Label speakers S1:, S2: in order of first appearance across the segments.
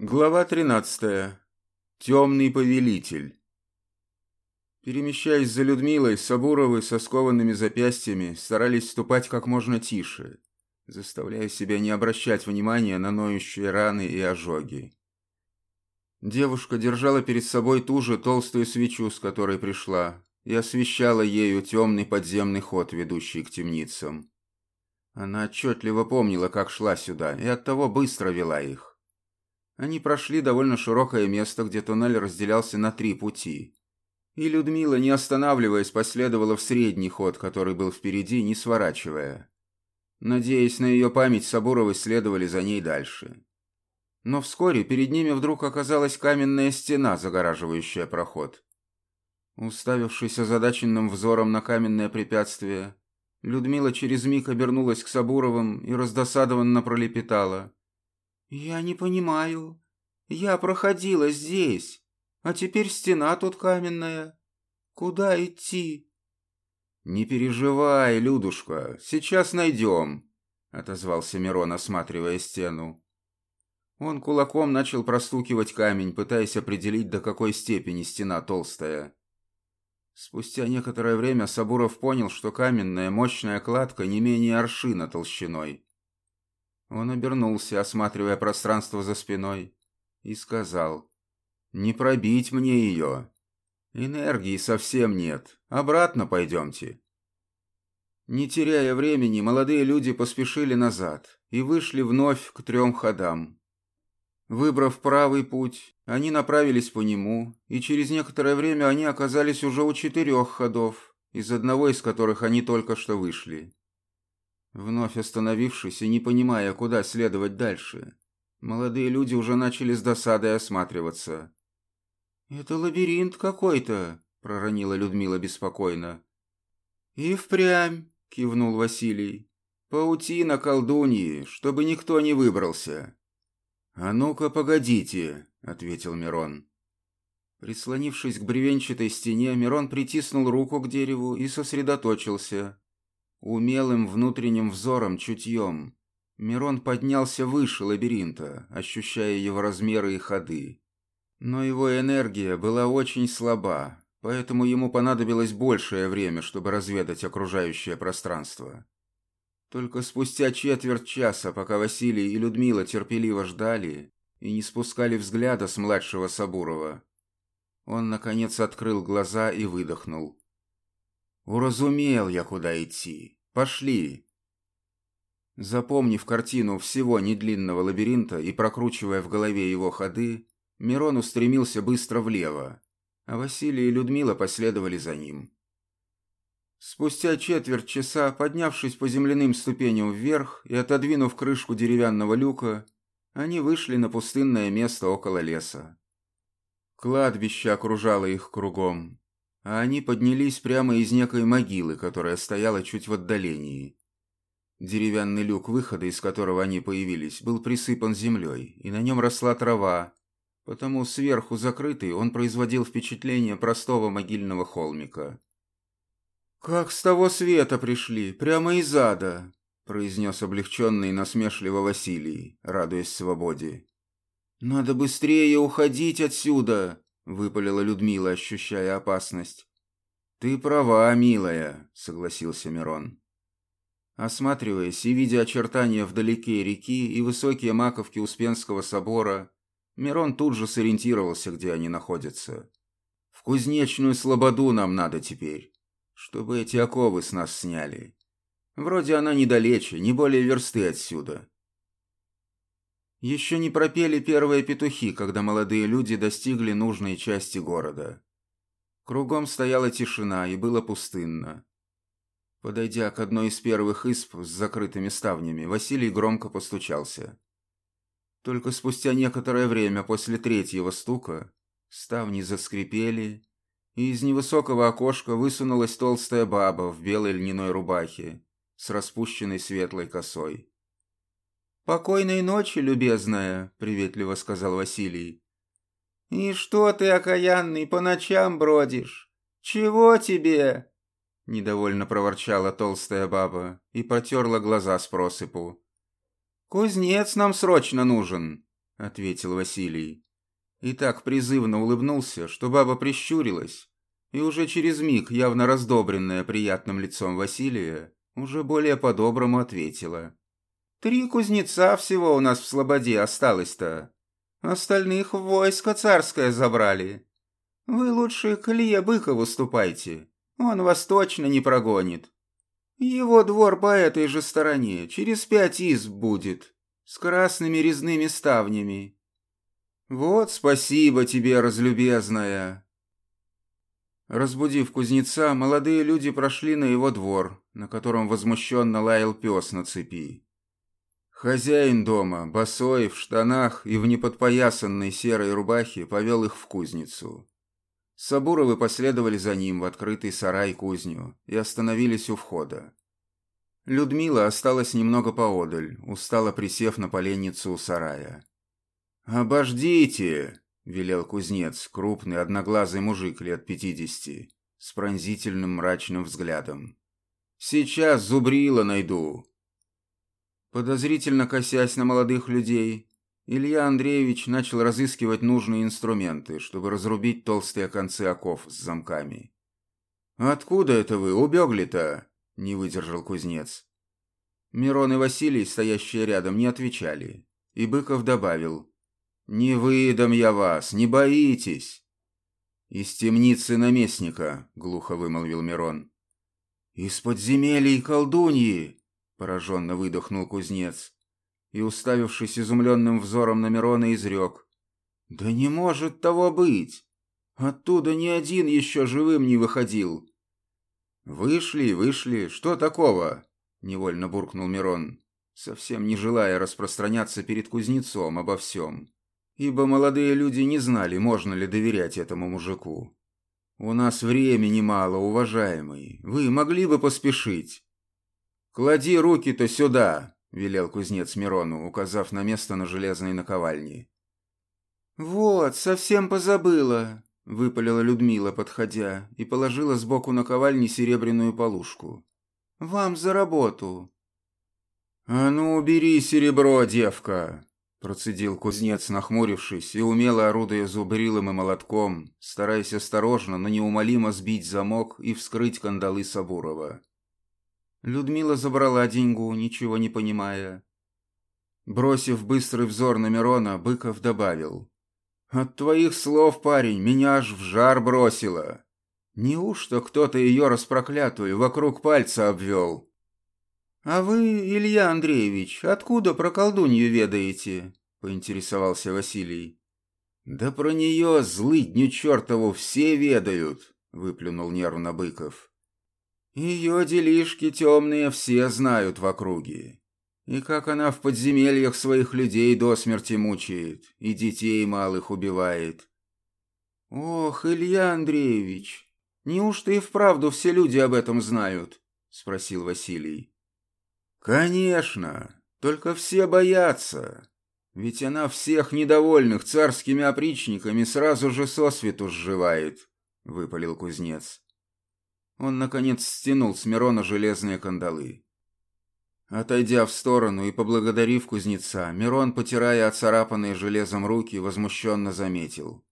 S1: Глава 13. Темный повелитель. Перемещаясь за Людмилой, Сабуровы со скованными запястьями старались ступать как можно тише, заставляя себя не обращать внимания на ноющие раны и ожоги. Девушка держала перед собой ту же толстую свечу, с которой пришла, и освещала ею темный подземный ход, ведущий к темницам. Она отчетливо помнила, как шла сюда, и оттого быстро вела их. Они прошли довольно широкое место, где туннель разделялся на три пути. И Людмила, не останавливаясь, последовала в средний ход, который был впереди, не сворачивая. Надеясь на ее память, Сабуровы следовали за ней дальше. Но вскоре перед ними вдруг оказалась каменная стена, загораживающая проход. Уставившись озадаченным взором на каменное препятствие, Людмила через миг обернулась к Сабуровым и раздосадованно пролепетала. «Я не понимаю. Я проходила здесь, а теперь стена тут каменная. Куда идти?»
S2: «Не переживай, Людушка, сейчас найдем», — отозвался Мирон, осматривая стену. Он кулаком начал простукивать камень, пытаясь определить, до какой степени стена толстая. Спустя некоторое время Сабуров понял, что каменная мощная кладка не менее аршина толщиной. Он обернулся, осматривая пространство за спиной, и сказал, «Не пробить мне ее. Энергии совсем нет. Обратно пойдемте». Не теряя времени, молодые люди поспешили назад и вышли вновь к трем ходам. Выбрав правый путь, они направились по нему, и через некоторое время они оказались уже у четырех ходов, из одного из которых они только что вышли. Вновь остановившись и не понимая, куда следовать дальше, молодые люди уже начали с досадой осматриваться.
S1: «Это лабиринт какой-то», — проронила Людмила беспокойно.
S2: «И впрямь», — кивнул Василий. «Паутина колдуньи, чтобы никто не выбрался». «А ну-ка, погодите», — ответил Мирон.
S1: Прислонившись к бревенчатой стене, Мирон притиснул руку к дереву и сосредоточился, Умелым внутренним взором, чутьем, Мирон поднялся выше лабиринта, ощущая его размеры и ходы. Но его энергия была очень слаба, поэтому ему понадобилось большее время, чтобы разведать окружающее пространство. Только спустя четверть часа, пока Василий и Людмила терпеливо ждали и не спускали взгляда с младшего Сабурова, он, наконец, открыл глаза и выдохнул. Уразумел я, куда идти. Пошли. Запомнив картину всего недлинного лабиринта и прокручивая в голове его ходы, Мирон устремился быстро влево, а Василий и Людмила последовали за ним. Спустя четверть часа, поднявшись по земляным ступеням вверх и отодвинув крышку деревянного люка, они вышли на пустынное место около леса. Кладбище окружало их кругом, а они поднялись прямо из некой могилы, которая стояла чуть в отдалении. Деревянный люк выхода, из которого они появились, был присыпан землей, и на нем росла трава, потому сверху закрытый он производил впечатление простого могильного холмика. «Как с того света пришли, прямо из ада!» произнес облегченный насмешливо Василий, радуясь свободе. «Надо быстрее уходить отсюда!» Выпалила Людмила, ощущая опасность. «Ты права, милая», — согласился Мирон. Осматриваясь и видя очертания вдалеке реки и высокие маковки Успенского собора, Мирон тут же сориентировался, где они находятся. «В кузнечную слободу нам надо теперь, чтобы эти оковы с нас сняли. Вроде она недалече, не более версты отсюда. Еще не пропели первые петухи, когда молодые люди достигли нужной части города. Кругом стояла тишина и было пустынно. Подойдя к одной из первых исп с закрытыми ставнями, Василий громко постучался. Только спустя некоторое время после третьего стука ставни заскрипели, и из невысокого окошка высунулась толстая баба в белой льняной рубахе с распущенной светлой косой. «Покойной ночи, любезная», — приветливо сказал Василий. «И что ты, окаянный, по ночам бродишь? Чего тебе?» Недовольно проворчала толстая баба и потерла глаза с просыпу. «Кузнец нам срочно нужен, ответил Василий. И так призывно улыбнулся, что баба прищурилась, и уже через миг, явно раздобренная приятным лицом Василия, уже более по-доброму ответила. «Три кузнеца всего у нас в Слободе осталось-то. Остальных в войско царское забрали. Вы лучше к Илье Быкову ступайте, он вас точно не прогонит. Его двор по этой же стороне, через пять изб будет, с красными резными ставнями. Вот спасибо тебе, разлюбезная. Разбудив кузнеца, молодые люди прошли на его двор, на котором возмущенно лаял пес на цепи. Хозяин дома, босой, в штанах и в неподпоясанной серой рубахе, повел их в кузницу. Сабуровы последовали за ним в открытый сарай-кузню и остановились у входа. Людмила осталась немного поодаль, устало присев на поленницу у сарая. «Обождите!» — велел кузнец, крупный одноглазый мужик лет пятидесяти, с пронзительным мрачным взглядом. «Сейчас зубрила найду!» Подозрительно косясь на молодых людей, Илья Андреевич начал разыскивать нужные инструменты, чтобы разрубить толстые концы оков с замками. «Откуда это вы убегли-то?» — не выдержал кузнец. Мирон и Василий, стоящие рядом, не отвечали, и Быков добавил. «Не выдам я вас, не боитесь!» «Из темницы наместника», — глухо вымолвил Мирон. «Из подземелий колдуньи!» — пораженно выдохнул кузнец и, уставившись изумленным взором на Мирона, изрек. «Да не может того быть! Оттуда ни один еще живым не выходил!» «Вышли, вышли, что такого?» — невольно буркнул Мирон, совсем не желая распространяться перед кузнецом обо всем, ибо молодые люди не знали, можно ли доверять этому мужику. «У нас времени мало, уважаемый, вы могли бы поспешить?» «Клади руки-то сюда!» — велел кузнец Мирону, указав на место на железной наковальне.
S2: «Вот, совсем позабыла», — выпалила Людмила, подходя, и положила сбоку наковальни серебряную полушку. «Вам за работу».
S1: «А ну, убери серебро, девка!» — процедил кузнец, нахмурившись и умело орудуя зубрилом и молотком, стараясь осторожно, но неумолимо сбить замок и вскрыть кандалы Сабурова.
S2: Людмила забрала деньгу, ничего не понимая.
S1: Бросив быстрый взор на Мирона, Быков добавил. «От твоих слов, парень, меня аж в жар бросило. Неужто кто-то ее распроклятую вокруг пальца обвел?»
S2: «А вы, Илья Андреевич, откуда про колдунью ведаете?» — поинтересовался Василий.
S1: «Да про нее, злыдню чертову, все ведают», — выплюнул нервно Быков. Ее делишки темные все знают в округе. И как она в подземельях своих людей до смерти мучает, и детей малых убивает.
S2: «Ох, Илья Андреевич, неужто и вправду все люди об этом знают?» — спросил Василий.
S1: «Конечно, только все боятся. Ведь она всех недовольных царскими опричниками сразу же сосвету сживает», — выпалил кузнец. Он, наконец, стянул с Мирона железные кандалы. Отойдя в сторону и поблагодарив кузнеца, Мирон, потирая оцарапанные железом руки, возмущенно заметил.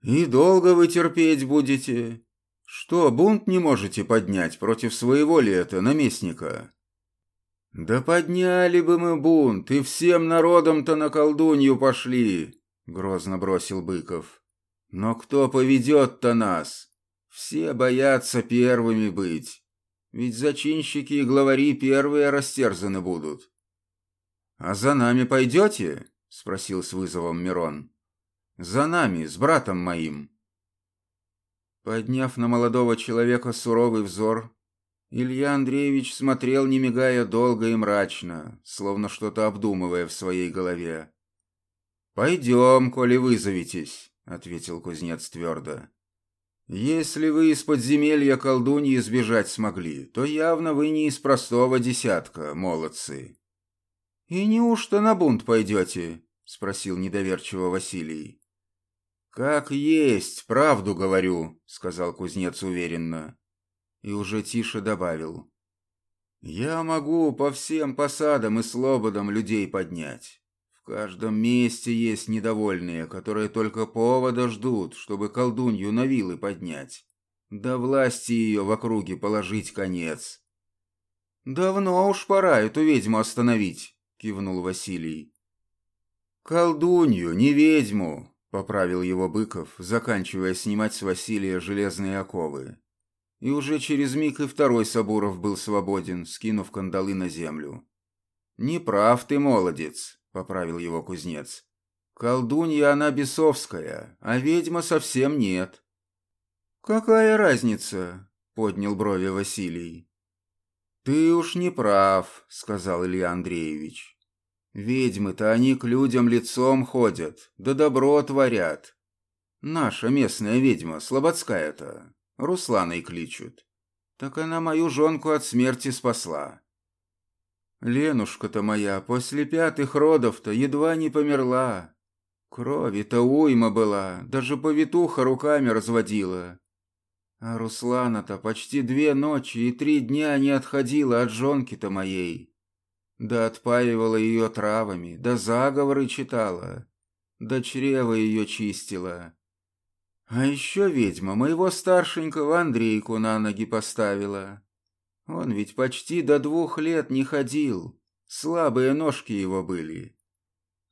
S1: «И долго вы терпеть будете? Что, бунт не можете поднять против своего ли это наместника?» «Да подняли бы мы бунт, и всем народом-то на колдунью пошли!» — грозно бросил Быков. «Но кто поведет-то нас? Все боятся первыми быть, ведь зачинщики и главари первые растерзаны будут. «А за нами пойдете?» — спросил с вызовом Мирон. «За нами, с братом моим». Подняв на молодого человека суровый взор, Илья Андреевич смотрел, не мигая, долго и мрачно, словно что-то обдумывая в своей голове. «Пойдем, коли вызоветесь», — ответил кузнец твердо. Если вы из подземелья колдуньи сбежать смогли, то явно вы не из простого десятка, молодцы. И неужто на бунт пойдете? Спросил недоверчиво Василий. Как есть, правду говорю, сказал кузнец уверенно. И уже тише добавил. Я могу по всем посадам и слободам людей поднять. Каждом месте есть недовольные, которые только повода ждут, чтобы колдунью на вилы поднять. Да власти ее в округе положить конец. «Давно уж пора эту ведьму остановить», — кивнул Василий. «Колдунью, не ведьму», — поправил его Быков, заканчивая снимать с Василия железные оковы. И уже через миг и второй Сабуров был свободен, скинув кандалы на землю. «Не прав ты, молодец», — поправил его кузнец. «Колдунья она бесовская, а ведьма совсем нет». «Какая разница?» — поднял брови Василий. «Ты уж не прав», — сказал Илья Андреевич. «Ведьмы-то они к людям лицом ходят, да добро творят. Наша местная ведьма, слободская-то, Русланой кличут. Так она мою жонку от смерти спасла. Ленушка-то моя после пятых родов-то едва не померла. Крови-то уйма была, даже повитуха руками разводила. А Руслана-то почти две ночи и три дня не отходила от жонки-то моей. Да отпаивала ее травами, да заговоры читала, да чрево ее чистила. А еще ведьма моего старшенького Андрейку на ноги поставила. Он ведь почти до двух лет не ходил, слабые ножки его были.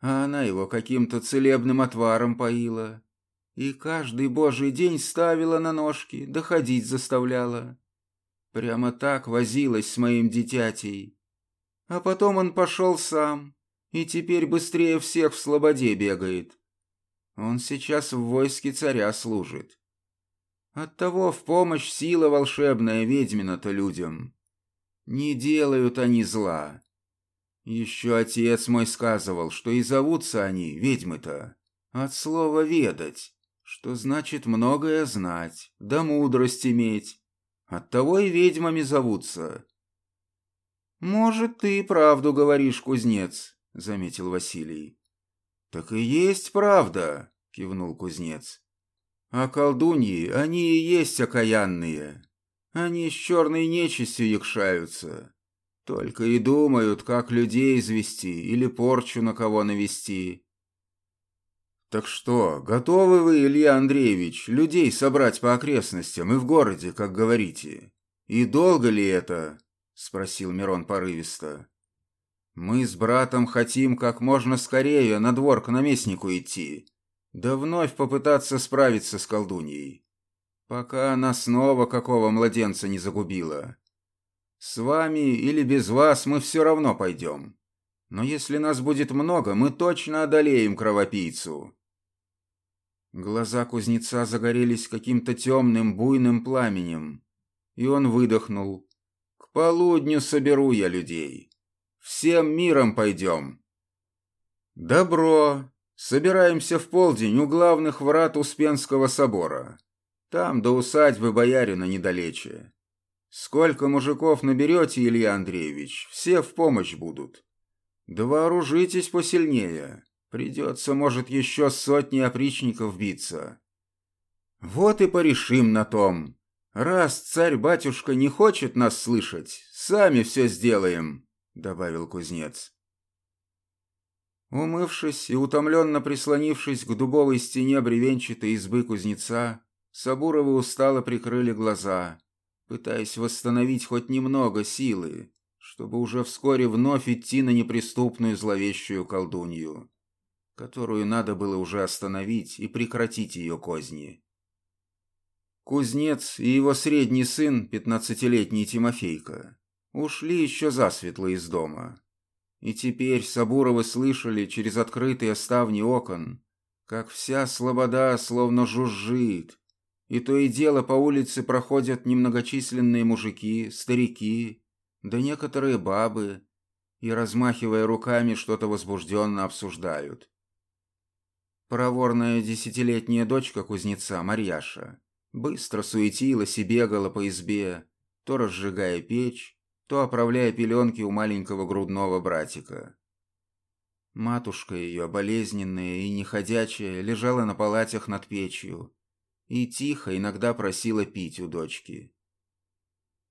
S1: А она его каким-то целебным отваром поила. И каждый божий день ставила на ножки, доходить заставляла. Прямо так возилась с моим дитятей. А потом он пошел сам, и теперь быстрее всех в слободе бегает. Он сейчас в войске царя служит. Оттого в помощь сила волшебная ведьмина-то людям. Не делают они зла. Еще отец мой сказывал, что и зовутся они, ведьмы-то, от слова «ведать», что значит многое знать, да мудрость иметь. Оттого и ведьмами зовутся. «Может, ты и правду говоришь, кузнец», — заметил Василий. «Так и есть правда», — кивнул кузнец. «А колдуньи, они и есть окаянные. Они с черной нечистью якшаются. Только и думают, как людей извести или порчу на кого навести. «Так что, готовы вы, Илья Андреевич, людей собрать по окрестностям и в городе, как говорите? И долго ли это?» — спросил Мирон порывисто. «Мы с братом хотим как можно скорее на двор к наместнику идти, да вновь попытаться справиться с колдуньей, пока она снова какого младенца не загубила. С вами или без вас мы все равно пойдем. Но если нас будет много, мы точно одолеем кровопийцу». Глаза кузнеца загорелись каким-то темным буйным пламенем, и он выдохнул. «К полудню соберу я людей. Всем миром пойдем». «Добро. Собираемся в полдень у главных врат Успенского собора. Там до усадьбы боярина недалече. Сколько мужиков наберете, Илья Андреевич, все в помощь будут. Да вооружитесь посильнее». Придется, может, еще сотни опричников биться. Вот и порешим на том. Раз царь-батюшка не хочет нас слышать, сами все сделаем, добавил кузнец. Умывшись и утомленно прислонившись к дубовой стене бревенчатой избы кузнеца, Сабуровы устало прикрыли глаза, пытаясь восстановить хоть немного силы, чтобы уже вскоре вновь идти на неприступную зловещую колдунью которую надо было уже остановить и прекратить ее козни. Кузнец и его средний сын, пятнадцатилетний Тимофейка, ушли еще засветло из дома. И теперь Сабуровы слышали через открытые ставни окон, как вся слобода словно жужжит, и то и дело по улице проходят немногочисленные мужики, старики, да некоторые бабы, и, размахивая руками, что-то возбужденно обсуждают. Проворная десятилетняя дочка кузнеца, Марьяша, быстро суетилась и бегала по избе, то разжигая печь, то оправляя пеленки у маленького грудного братика. Матушка ее, болезненная и неходячая, лежала на палатях над печью и тихо иногда просила пить у дочки.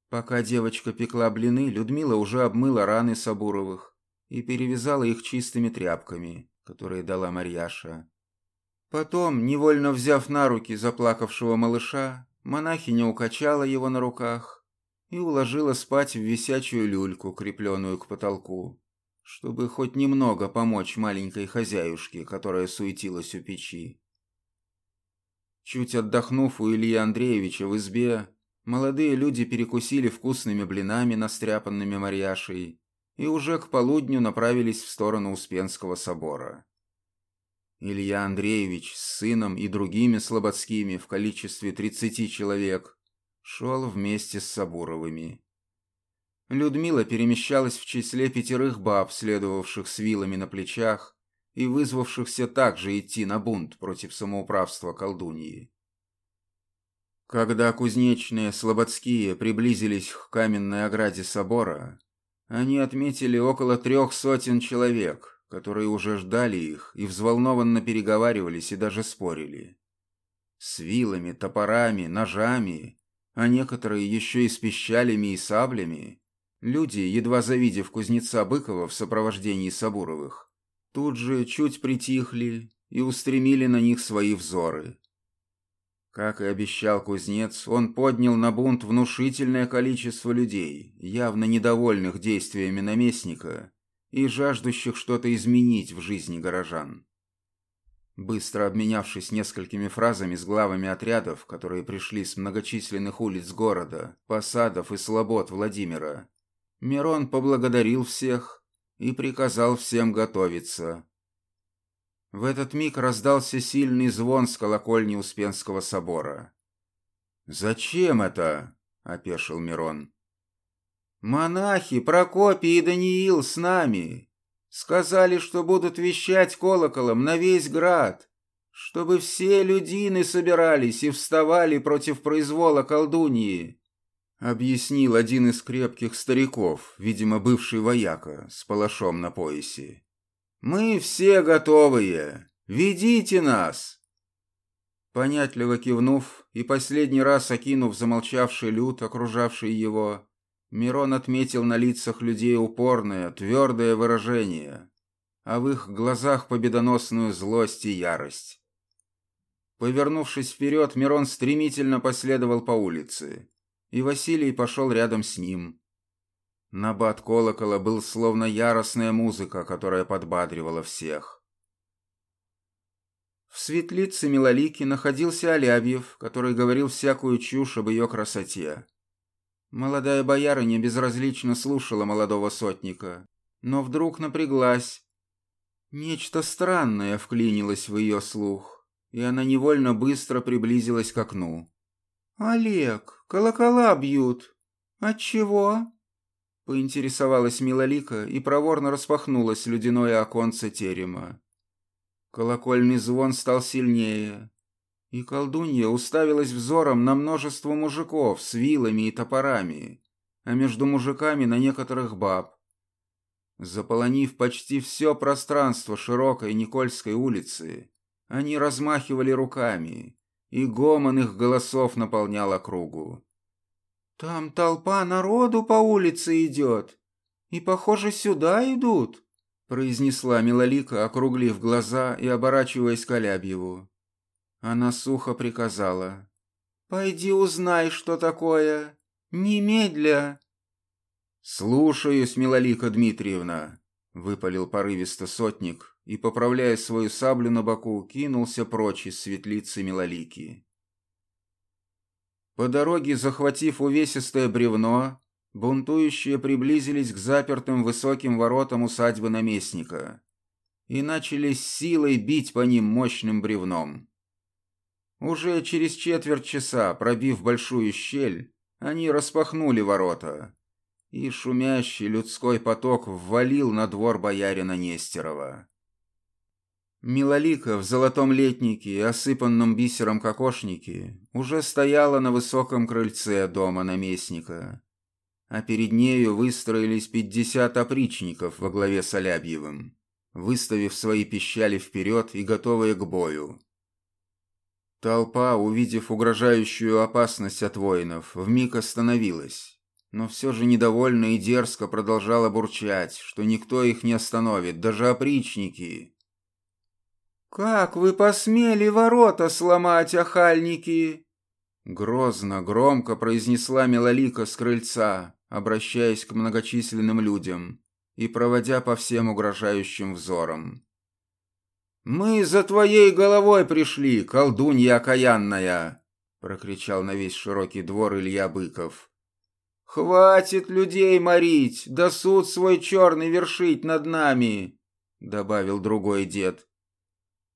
S1: Пока девочка пекла блины, Людмила уже обмыла раны Сабуровых и перевязала их чистыми тряпками, которые дала Марьяша. Потом, невольно взяв на руки заплакавшего малыша, монахиня укачала его на руках и уложила спать в висячую люльку, крепленную к потолку, чтобы хоть немного помочь маленькой хозяюшке, которая суетилась у печи. Чуть отдохнув у Ильи Андреевича в избе, молодые люди перекусили вкусными блинами, настряпанными Марьяшей, и уже к полудню направились в сторону Успенского собора. Илья Андреевич с сыном и другими слободскими в количестве тридцати человек шел вместе с Сабуровыми. Людмила перемещалась в числе пятерых баб, следовавших с вилами на плечах и вызвавшихся также идти на бунт против самоуправства колдуньи. Когда кузнечные слободские приблизились к каменной ограде собора, они отметили около трех сотен человек, которые уже ждали их и взволнованно переговаривались и даже спорили. С вилами, топорами, ножами, а некоторые еще и с пищалями и саблями, люди, едва завидев кузнеца Быкова в сопровождении Сабуровых, тут же чуть притихли и устремили на них свои взоры. Как и обещал кузнец, он поднял на бунт внушительное количество людей, явно недовольных действиями наместника и жаждущих что-то изменить в жизни горожан. Быстро обменявшись несколькими фразами с главами отрядов, которые пришли с многочисленных улиц города, посадов и слобод Владимира, Мирон поблагодарил всех и приказал всем готовиться. В этот миг раздался сильный звон с колокольни Успенского собора. «Зачем это?» — опешил Мирон. «Монахи Прокопий и Даниил с нами. Сказали, что будут вещать колоколом на весь град, чтобы все людины собирались и вставали против произвола колдуньи объяснил один из крепких стариков, видимо, бывший вояка, с палашом на поясе. «Мы все готовые! Ведите нас!» Понятливо кивнув и последний раз окинув замолчавший люд, окружавший его, Мирон отметил на лицах людей упорное, твердое выражение, а в их глазах победоносную злость и ярость. Повернувшись вперед, Мирон стремительно последовал по улице и Василий пошел рядом с ним. Набат колокола был словно яростная музыка, которая подбадривала всех. В светлице Милолики находился Алябьев, который говорил всякую чушь об ее красоте. Молодая боярыня безразлично слушала молодого сотника, но вдруг напряглась. Нечто странное вклинилось в ее слух, и она невольно быстро приблизилась к окну. «Олег, колокола бьют. Отчего?» Поинтересовалась Милолика и проворно распахнулось ледяное оконце терема. Колокольный звон стал сильнее, и колдунья уставилась взором на множество мужиков с вилами и топорами, а между мужиками на некоторых баб. Заполонив почти все пространство широкой Никольской улицы, они размахивали руками, и гомон их голосов наполнял округу. «Там толпа народу по улице идет, и, похоже, сюда идут», произнесла Милолика, округлив глаза и оборачиваясь к Алябьеву. Она сухо приказала. «Пойди узнай, что такое. Немедля!» «Слушаюсь, Милолика Дмитриевна», — выпалил порывисто сотник, и, поправляя свою саблю на боку, кинулся прочь из светлицы Милолики. По дороге, захватив увесистое бревно, бунтующие приблизились к запертым высоким воротам усадьбы наместника и начали с силой бить по ним мощным бревном. Уже через четверть часа, пробив большую щель, они распахнули ворота, и шумящий людской поток ввалил на двор боярина Нестерова. Милолика в золотом летнике и осыпанном бисером кокошнике уже стояла на высоком крыльце дома наместника, а перед нею выстроились пятьдесят опричников во главе с Алябьевым, выставив свои пищали вперед и готовые к бою. Толпа, увидев угрожающую опасность от воинов, вмиг остановилась, но все же недовольно и дерзко продолжала бурчать, что никто их не остановит, даже опричники, «Как вы посмели ворота сломать, охальники?» Грозно, громко произнесла Милолика с крыльца, обращаясь к многочисленным людям и проводя по всем угрожающим взорам. «Мы за твоей головой пришли, колдунья окаянная!» — прокричал на весь широкий двор Илья Быков. «Хватит людей морить, да суд свой черный вершить над нами!» — добавил другой дед.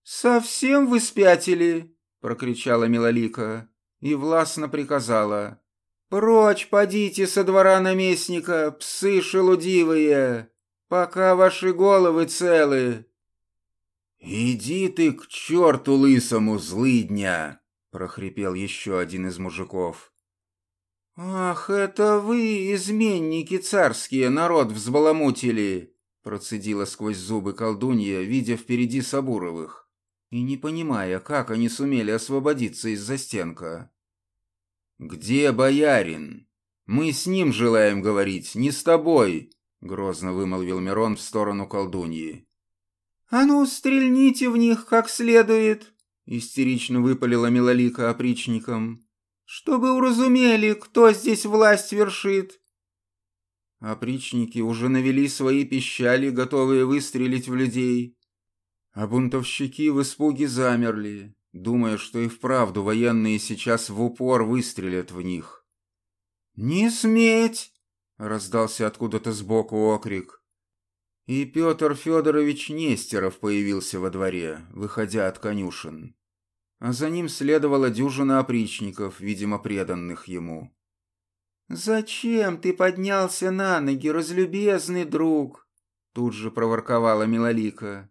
S1: «Совсем вы спятили?» — прокричала Милолика и властно приказала. «Прочь подите со двора наместника, псы шелудивые, пока ваши головы целы!» «Иди ты к черту лысому, злыдня!» — прохрипел еще один из мужиков. «Ах, это вы, изменники царские, народ взбаламутили!» — процедила сквозь зубы колдунья, видя впереди Сабуровых, и не понимая, как они сумели освободиться из застенка. «Где боярин? Мы с ним желаем говорить, не с тобой!» — грозно вымолвил Мирон в сторону колдуньи. «А ну, стрельните в них как следует!» — истерично выпалила Милолика опричником чтобы уразумели, кто здесь власть вершит. Опричники уже навели свои пищали, готовые выстрелить в людей. А бунтовщики в испуге замерли, думая, что и вправду военные сейчас в упор выстрелят в них. «Не сметь!» — раздался откуда-то сбоку окрик. И Петр Федорович Нестеров появился во дворе, выходя от конюшен а за ним следовала дюжина опричников, видимо, преданных ему. «Зачем ты поднялся на ноги, разлюбезный друг?» Тут же проворковала Милолика.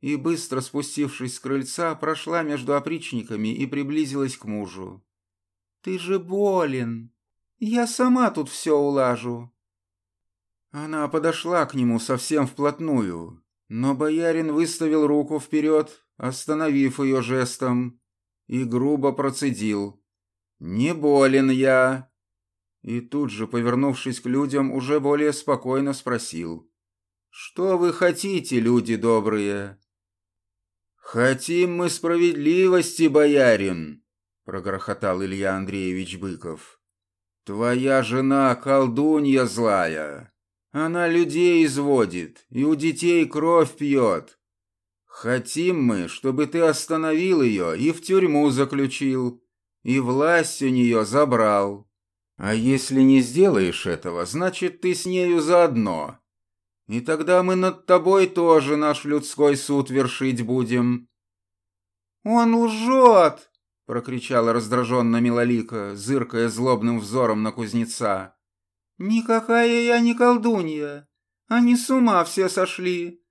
S1: И, быстро спустившись с крыльца, прошла между опричниками и приблизилась к мужу. «Ты же болен. Я сама тут все улажу». Она подошла к нему совсем вплотную, но боярин выставил руку вперед, остановив ее жестом, и грубо процедил. «Не болен я!» И тут же, повернувшись к людям, уже более спокойно спросил. «Что вы хотите, люди добрые?» «Хотим мы справедливости, боярин!» — прогрохотал Илья Андреевич Быков. «Твоя жена колдунья злая. Она людей изводит и у детей кровь пьет. Хотим мы, чтобы ты остановил ее и в тюрьму заключил, и власть у нее забрал. А если не сделаешь этого, значит, ты с нею заодно. И тогда мы над тобой тоже наш людской суд вершить будем». «Он лжет!» — прокричала раздраженно Милолика, зыркая злобным взором на кузнеца. «Никакая я не колдунья. Они с ума все сошли.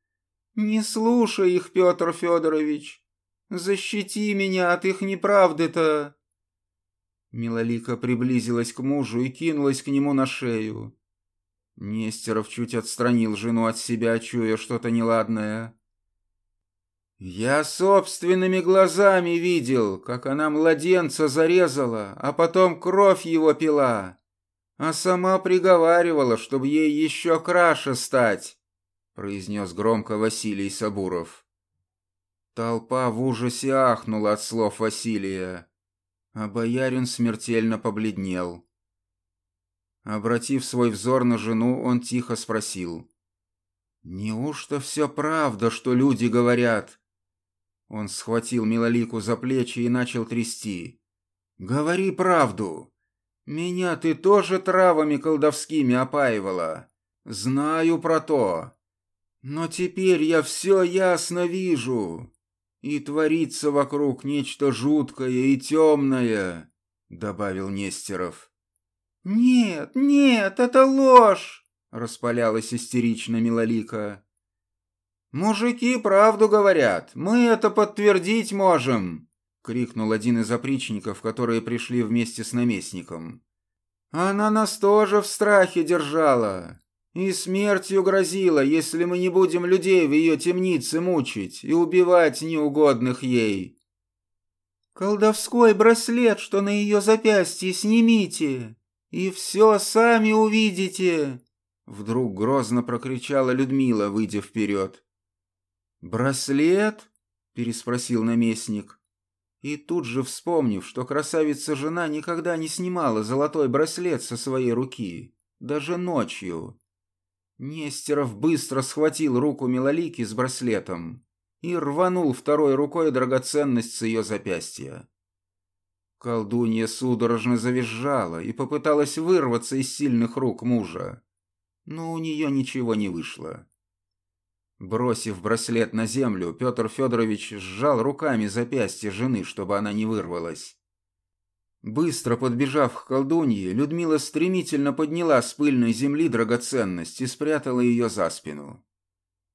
S1: «Не слушай их, Петр Федорович! Защити меня от их неправды-то!» Милолика приблизилась к мужу и кинулась к нему на шею. Нестеров чуть отстранил жену от себя, чуя что-то неладное. «Я собственными глазами видел, как она младенца зарезала, а потом кровь его пила, а сама приговаривала, чтобы ей еще краше стать произнес громко Василий Сабуров. Толпа в ужасе ахнула от слов Василия, а боярин смертельно побледнел. Обратив свой взор на жену, он тихо спросил. «Неужто все правда, что люди говорят?» Он схватил Милолику за плечи и начал трясти. «Говори правду. Меня ты тоже травами колдовскими опаивала. Знаю про то. Но теперь я все ясно вижу, и творится вокруг нечто жуткое и темное, — добавил Нестеров. «Нет, нет, это ложь!» — распалялась истерично Милолика. «Мужики правду говорят, мы это подтвердить можем!» — крикнул один из опричников, которые пришли вместе с наместником. «Она нас тоже в страхе держала. И смертью грозила, если мы не будем людей в ее темнице мучить и убивать неугодных ей. Колдовской браслет, что на ее запястье, снимите, и все сами увидите. Вдруг грозно прокричала Людмила, выйдя вперед. «Браслет?» — переспросил наместник. И тут же вспомнив, что красавица-жена никогда не снимала золотой браслет со своей руки, даже ночью. Нестеров быстро схватил руку Милолики с браслетом и рванул второй рукой драгоценность с ее запястья. Колдунья судорожно завизжала и попыталась вырваться из сильных рук мужа, но у нее ничего не вышло. Бросив браслет на землю, Петр Федорович сжал руками запястье жены, чтобы она не вырвалась. Быстро подбежав к колдунье, Людмила стремительно подняла с пыльной земли драгоценность и спрятала ее за спину.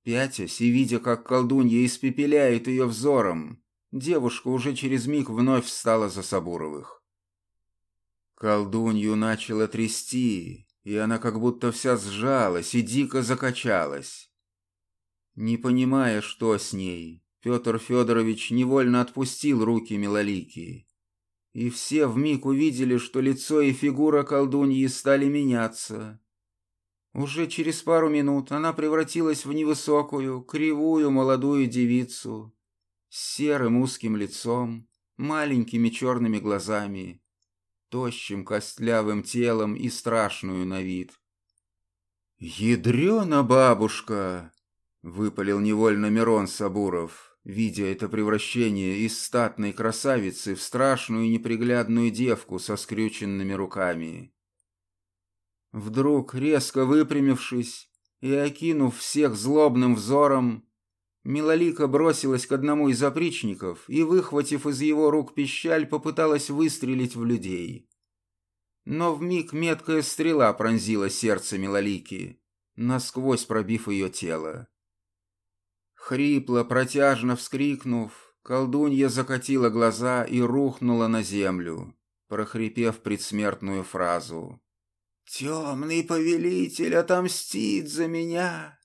S1: Пятясь и видя, как колдунья испепеляет ее взором, девушка уже через миг вновь встала за Сабуровых. Колдунью начала трясти, и она как будто вся сжалась и дико закачалась. Не понимая, что с ней, Петр Федорович невольно отпустил руки Милолики. И все вмиг увидели, что лицо и фигура колдуньи стали меняться. Уже через пару минут она превратилась в невысокую, кривую молодую девицу с серым узким лицом, маленькими черными глазами, тощим костлявым телом и страшную на вид. «Ядрена бабушка!» Выпалил невольно Мирон Сабуров, видя это превращение из статной красавицы в страшную неприглядную девку со скрюченными руками. Вдруг, резко выпрямившись и окинув всех злобным взором, Милолика бросилась к одному из опричников и, выхватив из его рук пищаль, попыталась выстрелить в людей. Но вмиг меткая стрела пронзила сердце Милолики, насквозь пробив ее тело. Хрипло, протяжно вскрикнув, колдунья закатила глаза и рухнула на землю, прохрипев предсмертную фразу. «Темный повелитель отомстит за меня,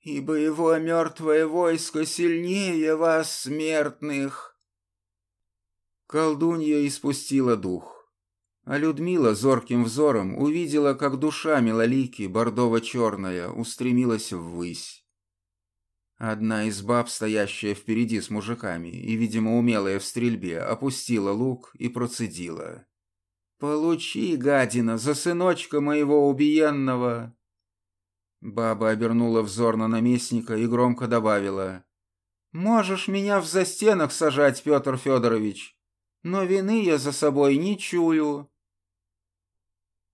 S1: ибо его мертвое войско сильнее вас, смертных!» Колдунья испустила дух, а Людмила зорким взором увидела, как душа Милолики, бордово-черная, устремилась ввысь. Одна из баб, стоящая впереди с мужиками и, видимо, умелая в стрельбе, опустила лук и процедила. «Получи, гадина, за сыночка моего убиенного!» Баба обернула взор на наместника и громко добавила. «Можешь меня в застенок сажать, Петр Федорович, но вины я за собой не чую».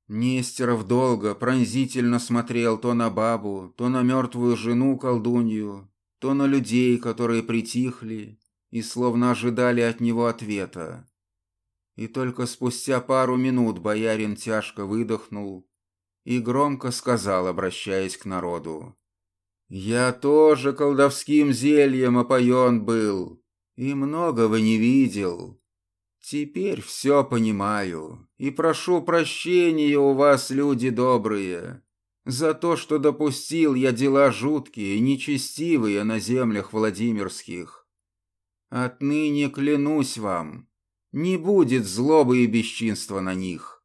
S1: Нестеров долго, пронзительно смотрел то на бабу, то на мертвую жену колдунью, то на людей, которые притихли и словно ожидали от него ответа. И только спустя пару минут боярин тяжко выдохнул и громко сказал, обращаясь к народу. «Я тоже колдовским зельем опоен был, и многого не видел. Теперь все понимаю, и прошу прощения у вас, люди добрые за то, что допустил я дела жуткие нечестивые на землях Владимирских. Отныне клянусь вам, не будет злобы и бесчинства на них.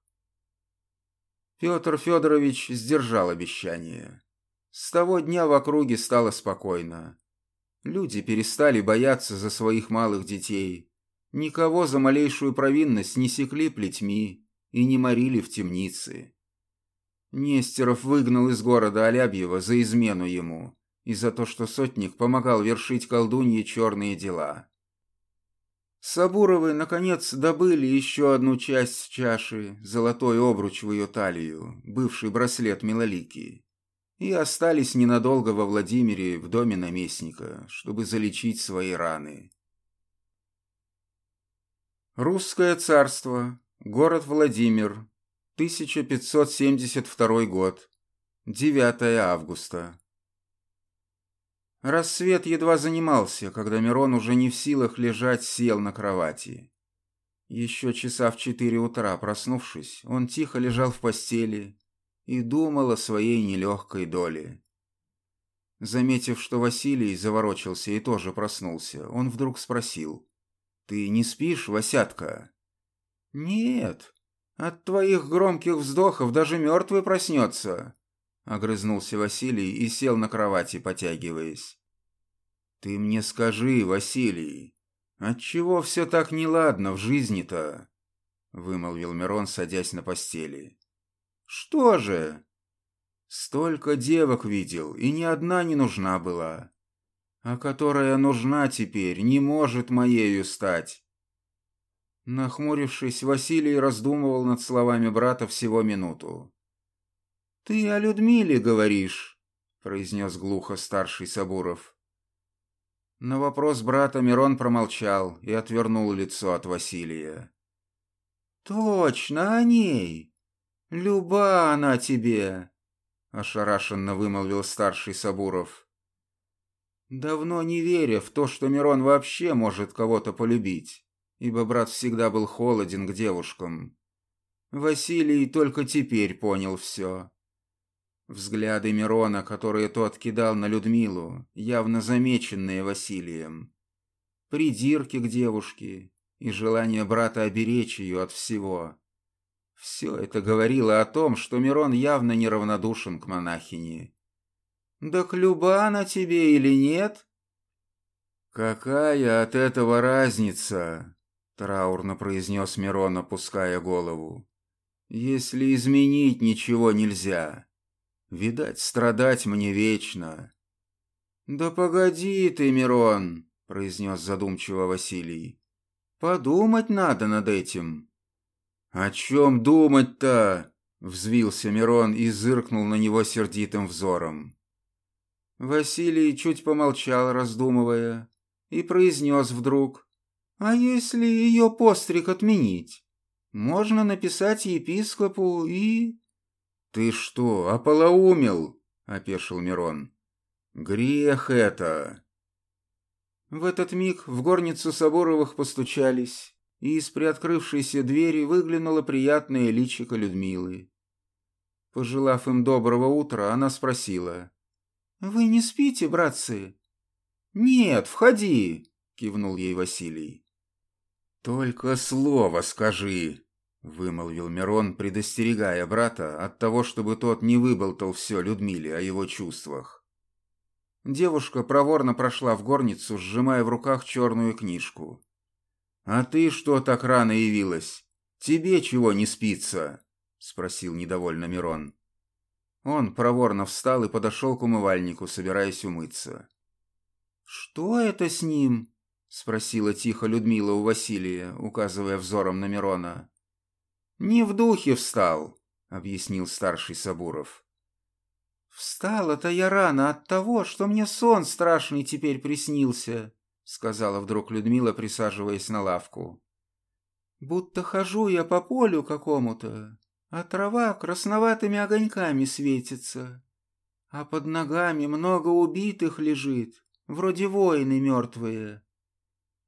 S1: Петр Федорович сдержал обещание. С того дня в округе стало спокойно. Люди перестали бояться за своих малых детей. Никого за малейшую провинность не секли плетьми и не морили в темнице. Нестеров выгнал из города Алябьева за измену ему и за то, что сотник помогал вершить колдунье черные дела. Сабуровы, наконец, добыли еще одну часть чаши, золотой обруч в ее талию, бывший браслет Милолики, и остались ненадолго во Владимире в доме наместника, чтобы залечить свои раны. Русское царство, город Владимир, 1572 год. 9 августа. Рассвет едва занимался, когда Мирон уже не в силах лежать сел на кровати. Еще часа в четыре утра, проснувшись, он тихо лежал в постели и думал о своей нелегкой доле. Заметив, что Василий заворочился и тоже проснулся, он вдруг спросил. «Ты не спишь, Васятка?» «Нет», от твоих громких вздохов даже мертвый проснется. Огрызнулся Василий и сел на кровати, потягиваясь. Ты мне скажи, Василий, отчего все так неладно в жизни-то? Вымолвил Мирон, садясь на постели. Что же? Столько девок видел, и ни одна не нужна была. А которая нужна теперь, не может моею стать. Нахмурившись, Василий раздумывал над словами брата всего минуту. «Ты о Людмиле говоришь», — произнес глухо старший Сабуров. На вопрос брата Мирон промолчал и отвернул лицо от Василия. «Точно о ней! Люба она тебе!» — ошарашенно вымолвил старший Сабуров. Давно не веря в то, что Мирон вообще может кого-то полюбить ибо брат всегда был холоден к девушкам. Василий только теперь понял все. Взгляды Мирона, которые тот кидал на Людмилу, явно замеченные Василием. Придирки к девушке и желание брата оберечь ее от всего. Все это говорило о том, что Мирон явно неравнодушен к монахине. «Да клюба она тебе или нет?» «Какая от этого разница?» Траурно произнес Мирон, опуская голову. «Если изменить ничего нельзя, видать, страдать мне вечно». «Да погоди ты, Мирон», — произнес задумчиво Василий. «Подумать надо над этим». «О чем думать-то?» — взвился Мирон и зыркнул на него сердитым взором. Василий чуть помолчал, раздумывая, и произнес вдруг. А если ее постриг отменить? Можно написать епископу и... Ты что, ополоумел? Опешил Мирон. Грех это. В этот миг в горницу Соборовых постучались, и из приоткрывшейся двери выглянуло приятное личико Людмилы. Пожелав им доброго утра, она спросила. «Вы не спите, братцы?» «Нет, входи!» — кивнул ей Василий. «Только слово скажи!» — вымолвил Мирон, предостерегая брата от того, чтобы тот не выболтал все Людмиле о его чувствах. Девушка проворно прошла в горницу, сжимая в руках черную книжку. «А ты что так рано явилась? Тебе чего не спится?» — спросил недовольно Мирон. Он проворно встал и подошел к умывальнику, собираясь умыться. «Что это с ним?» — спросила тихо Людмила у Василия, указывая взором на Мирона. «Не в духе встал», — объяснил старший Сабуров. «Встала-то я рано от того, что мне сон страшный теперь приснился», — сказала вдруг Людмила, присаживаясь на лавку. «Будто хожу я по полю какому-то, а трава красноватыми огоньками светится, а под ногами много убитых лежит, вроде воины мертвые».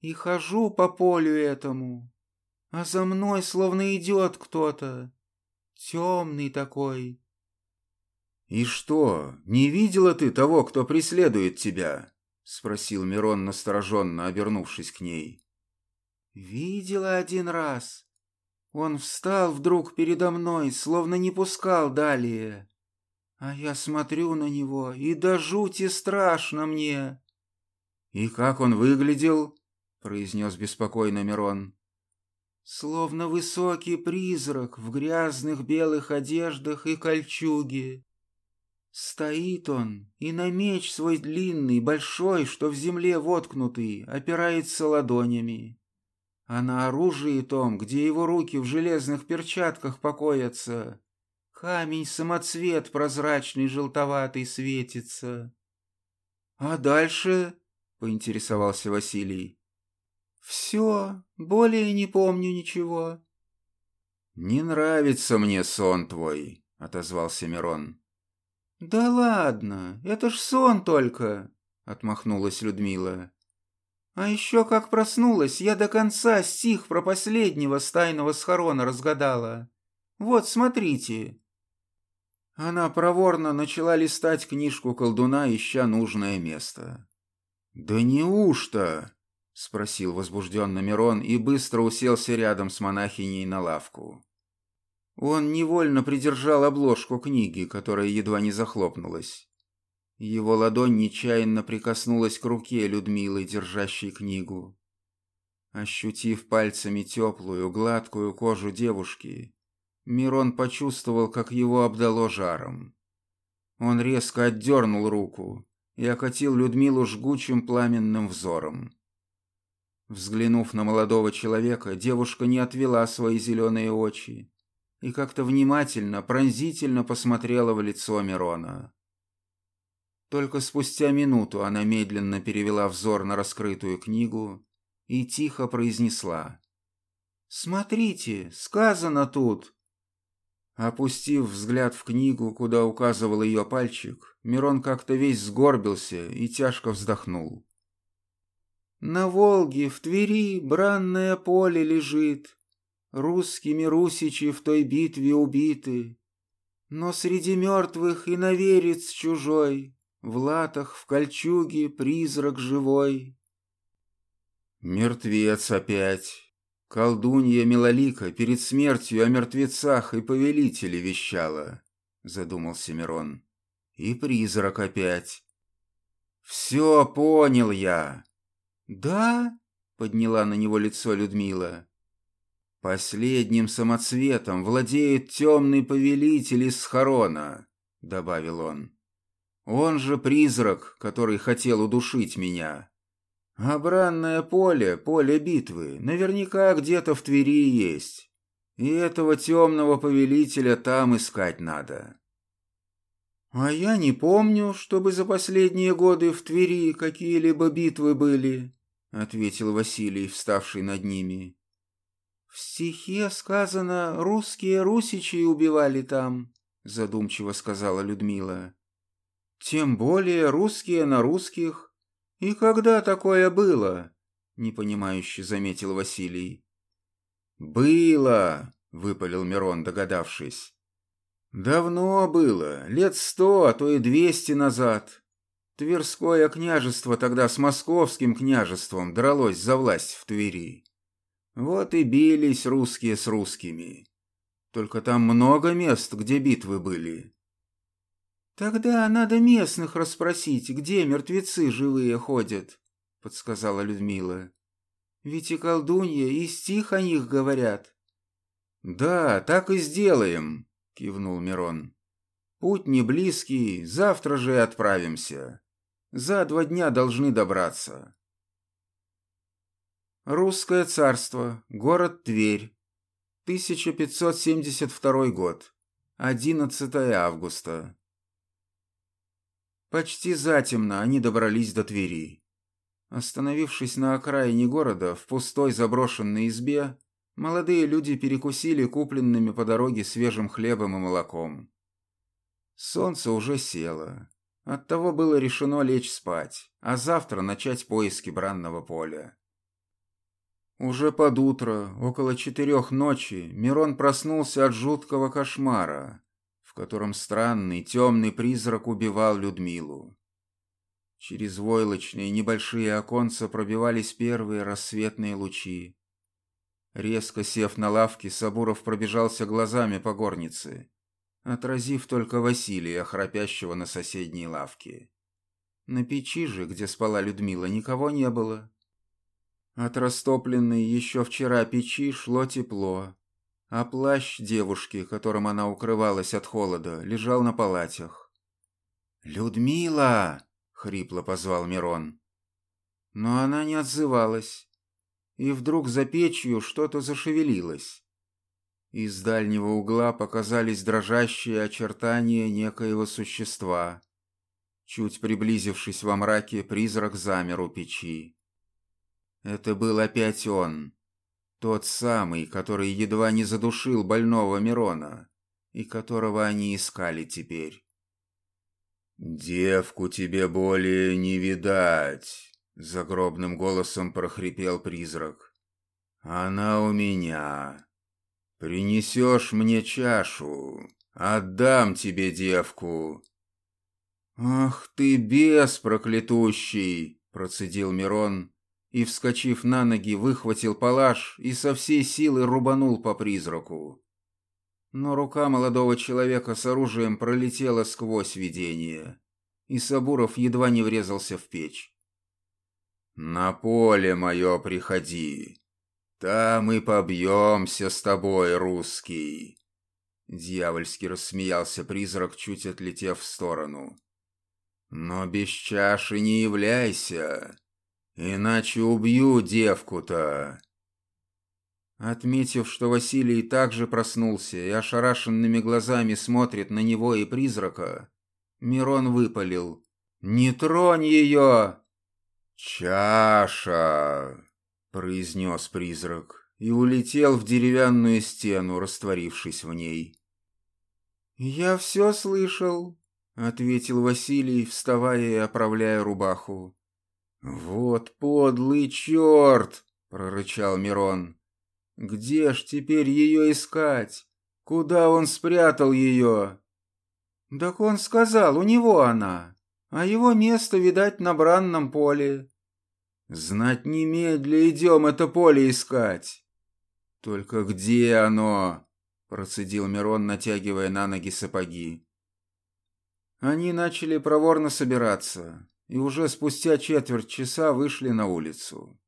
S1: И хожу по полю этому, а за мной словно идет кто-то, темный такой. «И что, не видела ты того, кто преследует тебя?» — спросил Мирон настороженно, обернувшись к ней. «Видела один раз. Он встал вдруг передо мной, словно не пускал далее. А я смотрю на него, и до жути страшно мне». «И как он выглядел?» — произнес беспокойно Мирон. «Словно высокий призрак в грязных белых одеждах и кольчуге. Стоит он, и на меч свой длинный, большой, что в земле воткнутый, опирается ладонями. А на оружии том, где его руки в железных перчатках покоятся, камень-самоцвет прозрачный желтоватый светится. «А дальше?» — поинтересовался Василий. «Все, более не помню ничего». «Не нравится мне сон твой», — отозвался Мирон.
S2: «Да ладно, это ж сон только», — отмахнулась Людмила. «А еще как проснулась, я до конца стих про последнего стайного схорона разгадала. Вот, смотрите».
S1: Она проворно начала листать книжку колдуна, ища нужное место. «Да неужто?» — спросил возбужденно Мирон и быстро уселся рядом с монахиней на лавку. Он невольно придержал обложку книги, которая едва не захлопнулась. Его ладонь нечаянно прикоснулась к руке Людмилы, держащей книгу. Ощутив пальцами теплую, гладкую кожу девушки, Мирон почувствовал, как его обдало жаром. Он резко отдернул руку и окатил Людмилу жгучим пламенным взором. Взглянув на молодого человека, девушка не отвела свои зеленые очи и как-то внимательно, пронзительно посмотрела в лицо Мирона. Только спустя минуту она медленно перевела взор на раскрытую книгу и тихо произнесла. «Смотрите, сказано тут!» Опустив взгляд в книгу, куда указывал ее пальчик, Мирон как-то весь сгорбился и тяжко вздохнул. На Волге, в Твери, бранное поле лежит, Русскими русичи в той битве убиты. Но среди мертвых и наверец чужой, В латах, в кольчуге призрак живой. Мертвец опять, Колдунья Милолика перед смертью о мертвецах и повелителе вещала, задумался Мирон. И призрак опять. Все понял я. Да? Подняла на него лицо Людмила. Последним самоцветом владеет темный повелитель из Харона, добавил он. Он же призрак, который хотел удушить меня. Обранное поле, поле битвы, наверняка где-то в Твери есть. И этого темного повелителя там искать надо. А я не помню, чтобы за последние годы в Твери какие-либо битвы были, ответил Василий, вставший над ними. В стихе сказано «русские русичей убивали там», задумчиво сказала Людмила. Тем более русские на русских, «И когда такое было?» — непонимающе заметил Василий. «Было!» — выпалил Мирон, догадавшись. «Давно было, лет сто, а то и двести назад. Тверское княжество тогда с московским княжеством дралось за власть в Твери. Вот и бились русские с русскими. Только там много мест, где битвы были. «Тогда надо местных расспросить, где мертвецы живые ходят», — подсказала Людмила. «Ведь и колдунья, и стих о них говорят». «Да, так и сделаем», — кивнул Мирон. «Путь не близкий, завтра же и отправимся. За два дня должны добраться». Русское царство, город Тверь, 1572 год, 11 августа. Почти затемно они добрались до Твери. Остановившись на окраине города, в пустой заброшенной избе, молодые люди перекусили купленными по дороге свежим хлебом и молоком. Солнце уже село. Оттого было решено лечь спать, а завтра начать поиски бранного поля. Уже под утро, около четырех ночи, Мирон проснулся от жуткого кошмара, в котором странный темный призрак убивал Людмилу. Через войлочные небольшие оконца пробивались первые рассветные лучи. Резко сев на лавке, Сабуров пробежался глазами по горнице, отразив только Василия, храпящего на соседней лавке. На печи же, где спала Людмила, никого не было. От растопленной еще вчера печи шло тепло, а плащ девушки, которым она укрывалась от холода, лежал на палатях. «Людмила!» — хрипло позвал Мирон. Но она не отзывалась, и вдруг за печью что-то зашевелилось. Из дальнего угла показались дрожащие очертания некоего существа. Чуть приблизившись во мраке, призрак замер у печи. Это был опять он, тот самый, который едва не задушил больного Мирона, и которого они искали теперь. «Девку тебе более не видать», — загробным голосом прохрипел призрак. «Она у меня. Принесешь мне чашу, отдам тебе девку». «Ах ты, бес проклятущий!» — процедил Мирон и, вскочив на ноги, выхватил палаш и со всей силы рубанул по призраку. Но рука молодого человека с оружием пролетела сквозь видение, и Сабуров едва не врезался в печь.
S2: «На поле мое приходи, там и побьемся с тобой, русский!» Дьявольски рассмеялся призрак, чуть отлетев в сторону. «Но без чаши не являйся, иначе убью девку-то!»
S1: Отметив, что Василий также проснулся и ошарашенными глазами смотрит на него и призрака, Мирон выпалил. «Не тронь ее!»
S2: «Чаша!» — произнес призрак и улетел в деревянную стену, растворившись в ней.
S1: «Я все слышал», — ответил Василий, вставая и оправляя рубаху.
S2: «Вот подлый черт!» — прорычал Мирон.
S1: Где ж теперь ее искать? Куда он спрятал ее? Так он сказал, у него она, а его место, видать, на бранном поле. Знать немедля идем это поле искать.
S2: Только где оно? Процедил Мирон, натягивая на ноги сапоги.
S1: Они начали проворно собираться, и уже спустя четверть часа вышли на улицу.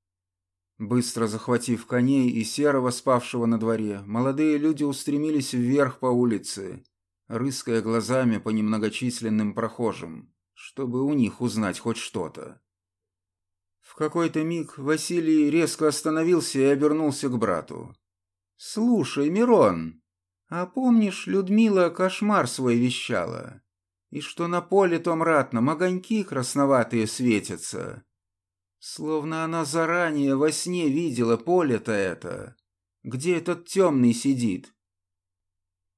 S1: Быстро захватив коней и серого, спавшего на дворе, молодые люди устремились вверх по улице, рыская глазами по немногочисленным прохожим, чтобы у них узнать хоть что-то. Какой-то миг Василий резко остановился и обернулся к брату. «Слушай, Мирон, а помнишь, Людмила кошмар свой вещала? И что на поле том ратном огоньки красноватые светятся?» Словно она заранее во сне видела поле-то это. Где этот темный сидит?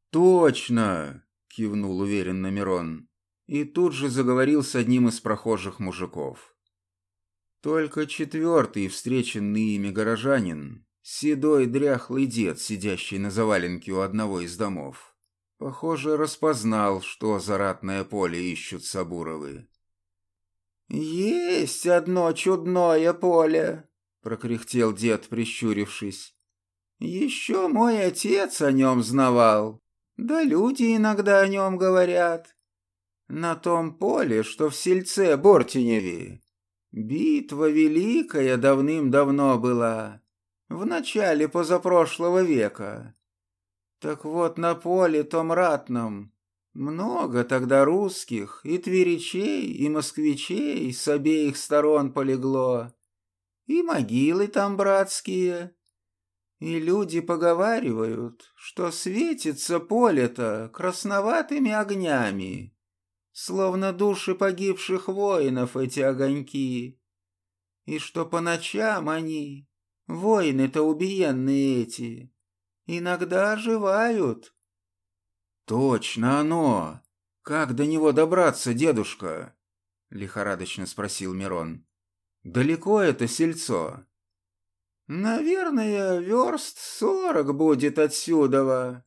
S2: «Точно!» — кивнул уверенно Мирон. И тут же заговорил с одним из прохожих мужиков. Только четвертый встреченный ими горожанин, седой дряхлый дед, сидящий на заваленке у одного из домов, похоже, распознал, что за ратное поле ищут Сабуровы.
S3: «Есть одно чудное поле», — прокряхтел дед, прищурившись. «Еще мой отец о нем знавал, да люди иногда о нем говорят. На том поле, что в сельце Бортиневе, битва великая давным-давно была, в начале позапрошлого века. Так вот на поле том ратном много тогда русских, и тверичей, и москвичей с обеих сторон полегло. И могилы там братские. И люди поговаривают, что светится поле-то красноватыми огнями, словно души погибших воинов эти огоньки. И что по ночам они, воины-то убиенные эти, иногда оживают,
S1: «Точно оно! Как до него добраться, дедушка?» — лихорадочно спросил Мирон. «Далеко это сельцо?»
S3: «Наверное, верст сорок будет отсюда.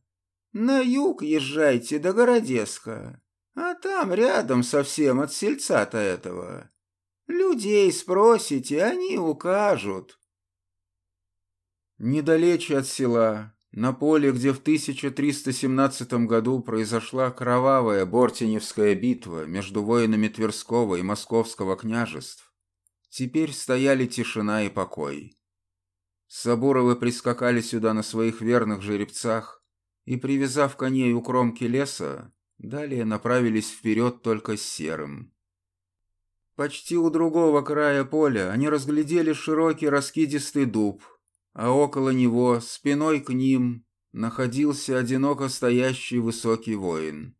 S3: На юг езжайте до Городеска, а там рядом совсем от сельца-то этого. Людей спросите, они укажут».
S1: Недалече от села, на поле, где в 1317 году произошла кровавая Бортеневская битва между воинами Тверского и Московского княжеств, теперь стояли тишина и покой. Сабуровы прискакали сюда на своих верных жеребцах и, привязав коней у кромки леса, далее направились вперед только с серым. Почти у другого края поля они разглядели широкий раскидистый дуб, а около него, спиной к ним, находился одиноко стоящий высокий воин.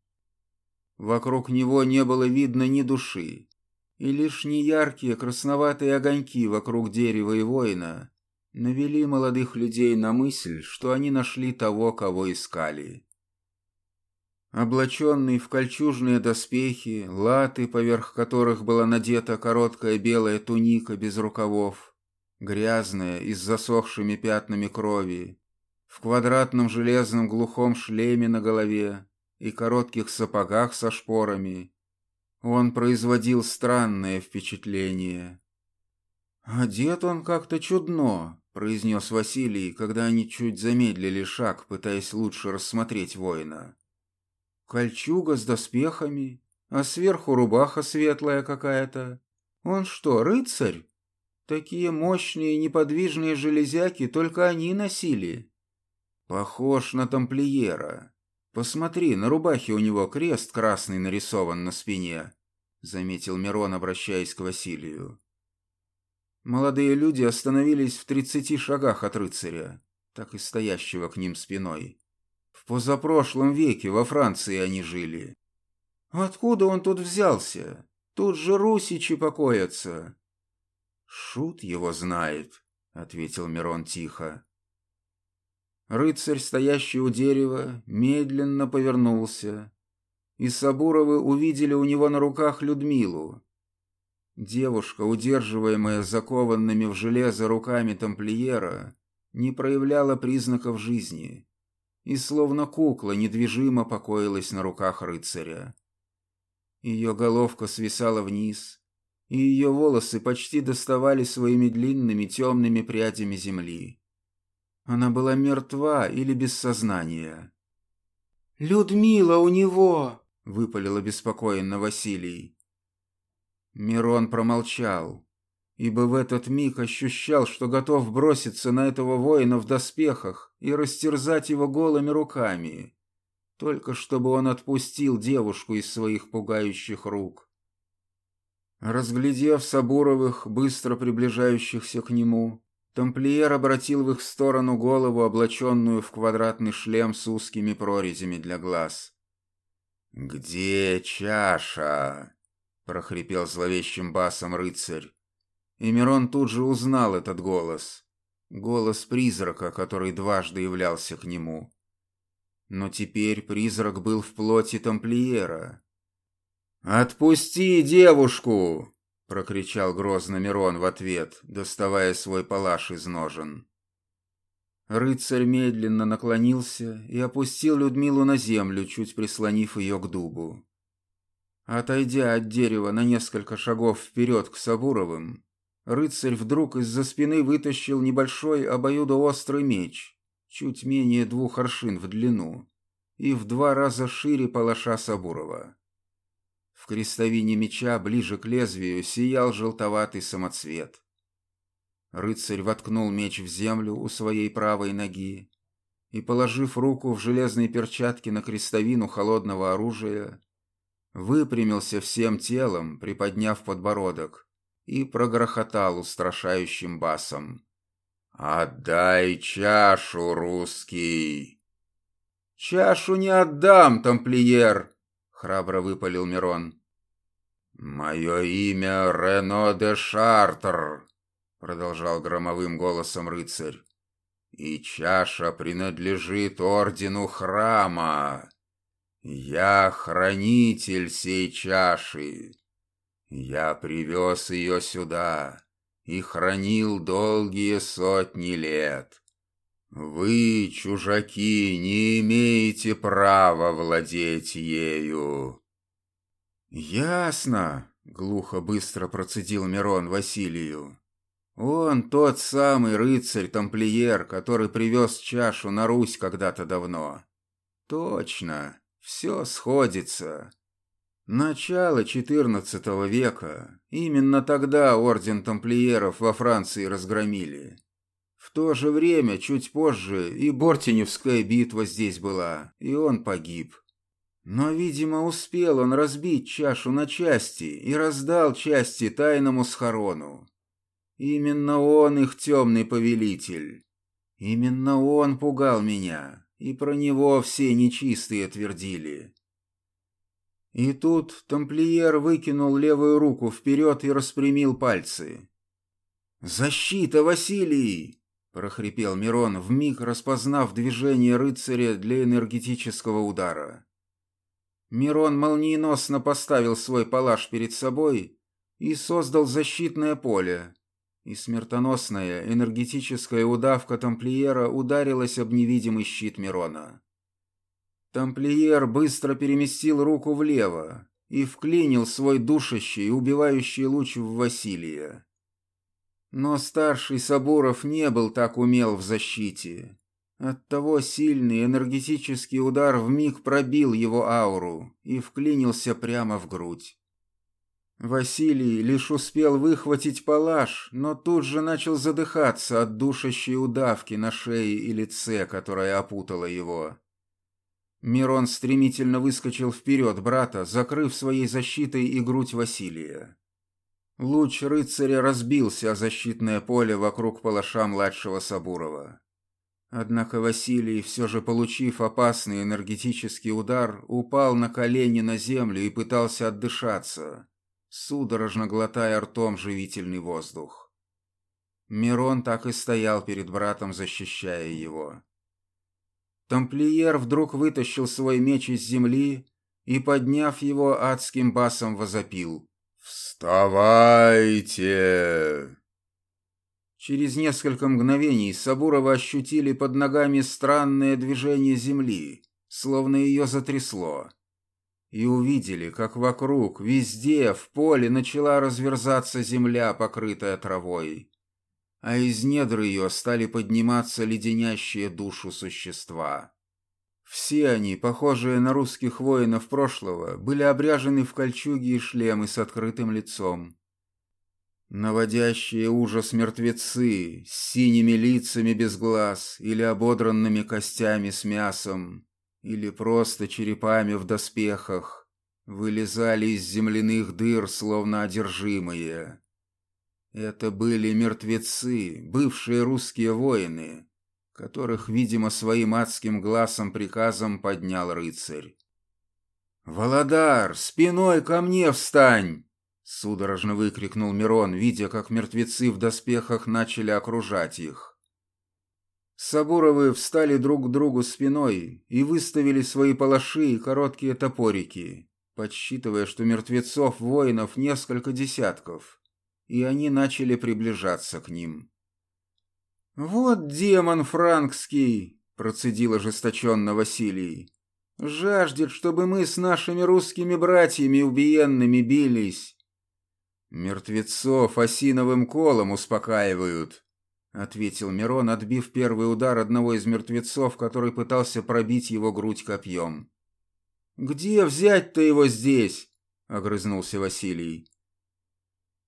S1: Вокруг него не было видно ни души, и лишь неяркие красноватые огоньки вокруг дерева и воина навели молодых людей на мысль, что они нашли того, кого искали. Облаченный в кольчужные доспехи, латы, поверх которых была надета короткая белая туника без рукавов, грязная и с засохшими пятнами крови, в квадратном железном глухом шлеме на голове и коротких сапогах со шпорами. Он производил странное впечатление. «Одет он как-то чудно», — произнес Василий, когда они чуть замедлили шаг, пытаясь лучше рассмотреть воина. «Кольчуга с доспехами,
S3: а сверху рубаха светлая какая-то. Он что, рыцарь? Такие мощные неподвижные железяки только они носили. Похож на тамплиера. Посмотри, на рубахе у него крест красный нарисован на спине, заметил Мирон, обращаясь к Василию. Молодые люди остановились в тридцати шагах от рыцаря, так и стоящего к ним спиной. Позапрошлом веке во Франции они жили. Откуда он тут взялся? Тут же русичи покоятся. Шут его знает, ответил Мирон тихо. Рыцарь, стоящий у дерева, медленно повернулся, и Сабуровы увидели у него на руках Людмилу. Девушка, удерживаемая закованными в железо руками тамплиера, не проявляла признаков жизни и словно кукла недвижимо покоилась на руках рыцаря. Ее головка свисала вниз, и ее волосы почти доставали своими длинными темными прядями земли. Она была мертва или без сознания. «Людмила у него!» — выпалил обеспокоенно Василий. Мирон промолчал, ибо в этот миг ощущал, что готов броситься на этого воина в доспехах и растерзать его голыми руками только чтобы он отпустил девушку из своих пугающих рук. Разглядев Сабуровых, быстро приближающихся к нему, тамплиер обратил в их сторону голову, облаченную в квадратный шлем с узкими прорезями для глаз. «Где чаша?» — прохрипел зловещим басом рыцарь. И Мирон тут же узнал этот голос. Голос призрака, который дважды являлся к нему. Но теперь призрак был в плоти тамплиера. «Отпусти девушку!» — прокричал грозно Мирон в ответ, доставая свой палаш из ножен. Рыцарь медленно наклонился и опустил Людмилу на землю, чуть прислонив ее к дубу. Отойдя от дерева на несколько шагов вперед к Сабуровым, рыцарь вдруг из-за спины вытащил небольшой обоюдоострый меч чуть менее двух аршин в длину и в два раза шире палаша Сабурова. В крестовине меча ближе к лезвию сиял желтоватый самоцвет. Рыцарь воткнул меч в землю у своей правой ноги и, положив руку в железные перчатки на крестовину холодного оружия, выпрямился всем телом, приподняв подбородок, и прогрохотал устрашающим басом. «Отдай чашу, русский!» «Чашу не отдам, тамплиер!» — храбро выпалил Мирон. «Мое имя Рено де Шартер», — продолжал громовым голосом рыцарь. «И чаша принадлежит ордену храма. Я хранитель сей чаши. Я привез ее сюда» и хранил долгие сотни лет. Вы, чужаки, не имеете права владеть ею. Ясно, глухо быстро процедил Мирон Василию. Он тот самый рыцарь-тамплиер, который привез чашу на Русь когда-то давно. Точно, все сходится. Начало XIV века. Именно тогда орден тамплиеров во Франции разгромили. В то же время, чуть позже, и Бортеневская битва здесь была, и он погиб. Но, видимо, успел он разбить чашу на части и раздал части тайному схорону. Именно он их темный повелитель. Именно он пугал меня, и про него все нечистые твердили. И тут тамплиер выкинул левую руку вперед и распрямил пальцы. «Защита, Василий!» — прохрипел Мирон, вмиг распознав движение рыцаря для энергетического удара. Мирон молниеносно поставил свой палаш перед собой и создал защитное поле, и смертоносная энергетическая удавка тамплиера ударилась об невидимый щит Мирона. Тамплиер быстро переместил руку влево и вклинил свой душащий, убивающий луч в Василия. Но старший Сабуров не был так умел в защите.
S1: Оттого сильный энергетический удар вмиг пробил его ауру и вклинился прямо в грудь. Василий лишь успел выхватить палаш, но тут же начал задыхаться от душащей удавки на шее и лице, которая опутала его. Мирон стремительно выскочил вперед брата, закрыв своей защитой и грудь Василия. Луч рыцаря разбился о защитное поле вокруг палаша младшего Сабурова. Однако Василий, все же получив опасный энергетический удар, упал на колени на землю и пытался отдышаться, судорожно глотая ртом живительный воздух. Мирон так и стоял перед братом, защищая его. Тамплиер вдруг вытащил свой меч из земли и, подняв его адским басом, возопил. «Вставайте!» Через несколько мгновений Сабурова ощутили под ногами странное движение земли, словно ее затрясло. И увидели, как вокруг, везде, в поле начала разверзаться земля, покрытая травой. А из недр ее стали подниматься леденящие душу существа. Все они, похожие на русских воинов прошлого, были обряжены в кольчуги и шлемы с открытым лицом. Наводящие ужас мертвецы с синими лицами без глаз или ободранными костями с мясом, или просто черепами в доспехах, вылезали из земляных дыр, словно одержимые. Это были мертвецы, бывшие русские воины, которых, видимо, своим адским глазом приказом поднял рыцарь. «Володар, спиной ко мне встань!» Судорожно выкрикнул Мирон, видя, как мертвецы в доспехах начали окружать их. Сабуровы встали друг к другу спиной и выставили свои палаши и короткие топорики, подсчитывая, что мертвецов воинов несколько десятков, и они начали приближаться к ним. «Вот демон франкский!» — процедил ожесточенно Василий. «Жаждет, чтобы мы с нашими русскими братьями убиенными бились. «Мертвецов осиновым колом успокаивают», — ответил Мирон, отбив первый удар одного из мертвецов, который пытался пробить его грудь копьем. «Где взять-то его здесь?» — огрызнулся Василий.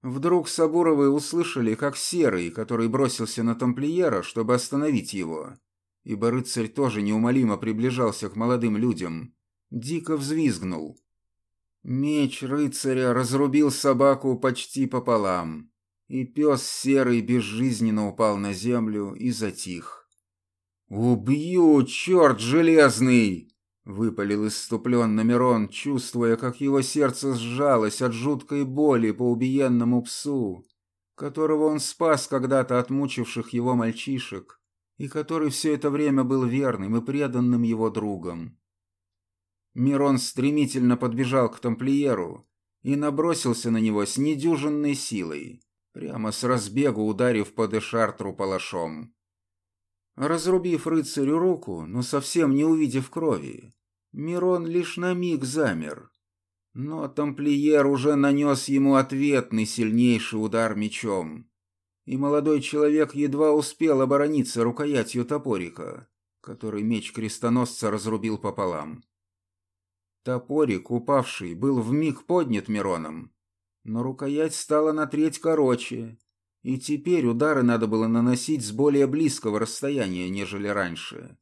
S1: Вдруг Сабуровы услышали, как Серый, который бросился на тамплиера, чтобы остановить его, ибо рыцарь тоже неумолимо приближался к молодым людям, дико взвизгнул. Меч рыцаря разрубил собаку почти пополам, и пес серый безжизненно упал на землю и затих. «Убью, черт железный!» — выпалил иступленно Мирон, чувствуя, как его сердце сжалось от жуткой боли по убиенному псу, которого он спас когда-то от мучивших его мальчишек, и который все это время был верным и преданным его другом. Мирон стремительно подбежал к тамплиеру и набросился на него с недюжинной силой, прямо с разбегу ударив по дешартру палашом. Разрубив рыцарю руку, но совсем не увидев крови, Мирон лишь на миг замер. Но тамплиер уже нанес ему ответный сильнейший удар мечом, и молодой человек едва успел оборониться рукоятью топорика, который меч крестоносца разрубил пополам. Топорик, упавший, был вмиг поднят Мироном, но рукоять стала на треть короче, и теперь удары надо было наносить с более близкого расстояния, нежели раньше.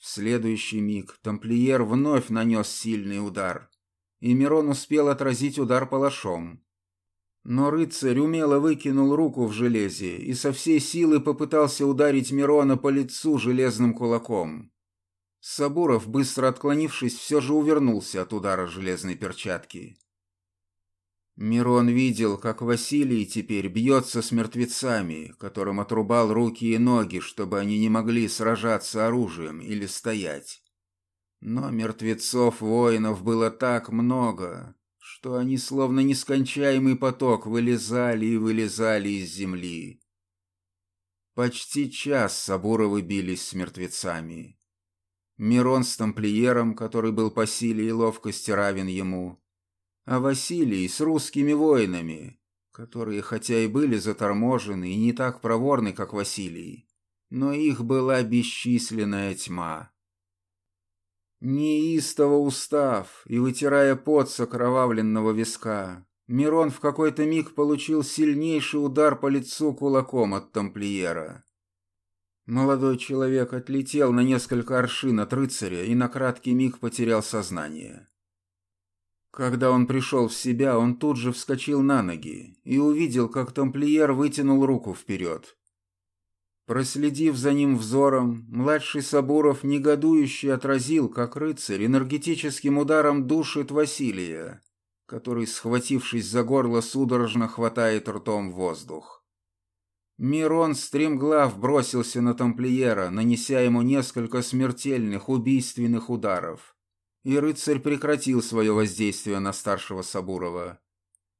S1: В следующий миг тамплиер вновь нанес сильный удар, и Мирон успел отразить удар палашом. Но рыцарь умело выкинул руку в железе и со всей силы попытался ударить Мирона по лицу железным кулаком. Сабуров, быстро отклонившись, все же увернулся от удара железной перчатки. Мирон видел, как Василий теперь бьется с мертвецами, которым отрубал руки и ноги, чтобы они не могли сражаться оружием или стоять. Но мертвецов воинов было так много, что они словно нескончаемый поток вылезали и вылезали из земли. Почти час Сабуровы бились с мертвецами. Мирон с тамплиером, который был по силе и ловкости равен ему, а Василий с русскими воинами, которые хотя и были заторможены и не так проворны, как Василий,
S3: но их была бесчисленная тьма. Неистово устав и вытирая пот с окровавленного виска, Мирон в какой-то миг получил сильнейший удар по лицу кулаком от тамплиера. Молодой человек отлетел на несколько аршин от рыцаря и на краткий миг потерял сознание. Когда он пришел в себя, он тут же вскочил на ноги и увидел, как тамплиер вытянул руку вперед. Проследив за ним взором, младший Сабуров негодующе отразил, как рыцарь энергетическим ударом душит Василия, который, схватившись за горло, судорожно хватает ртом воздух. Мирон стремглав бросился на тамплиера, нанеся ему несколько смертельных убийственных ударов и рыцарь прекратил свое воздействие на старшего Сабурова.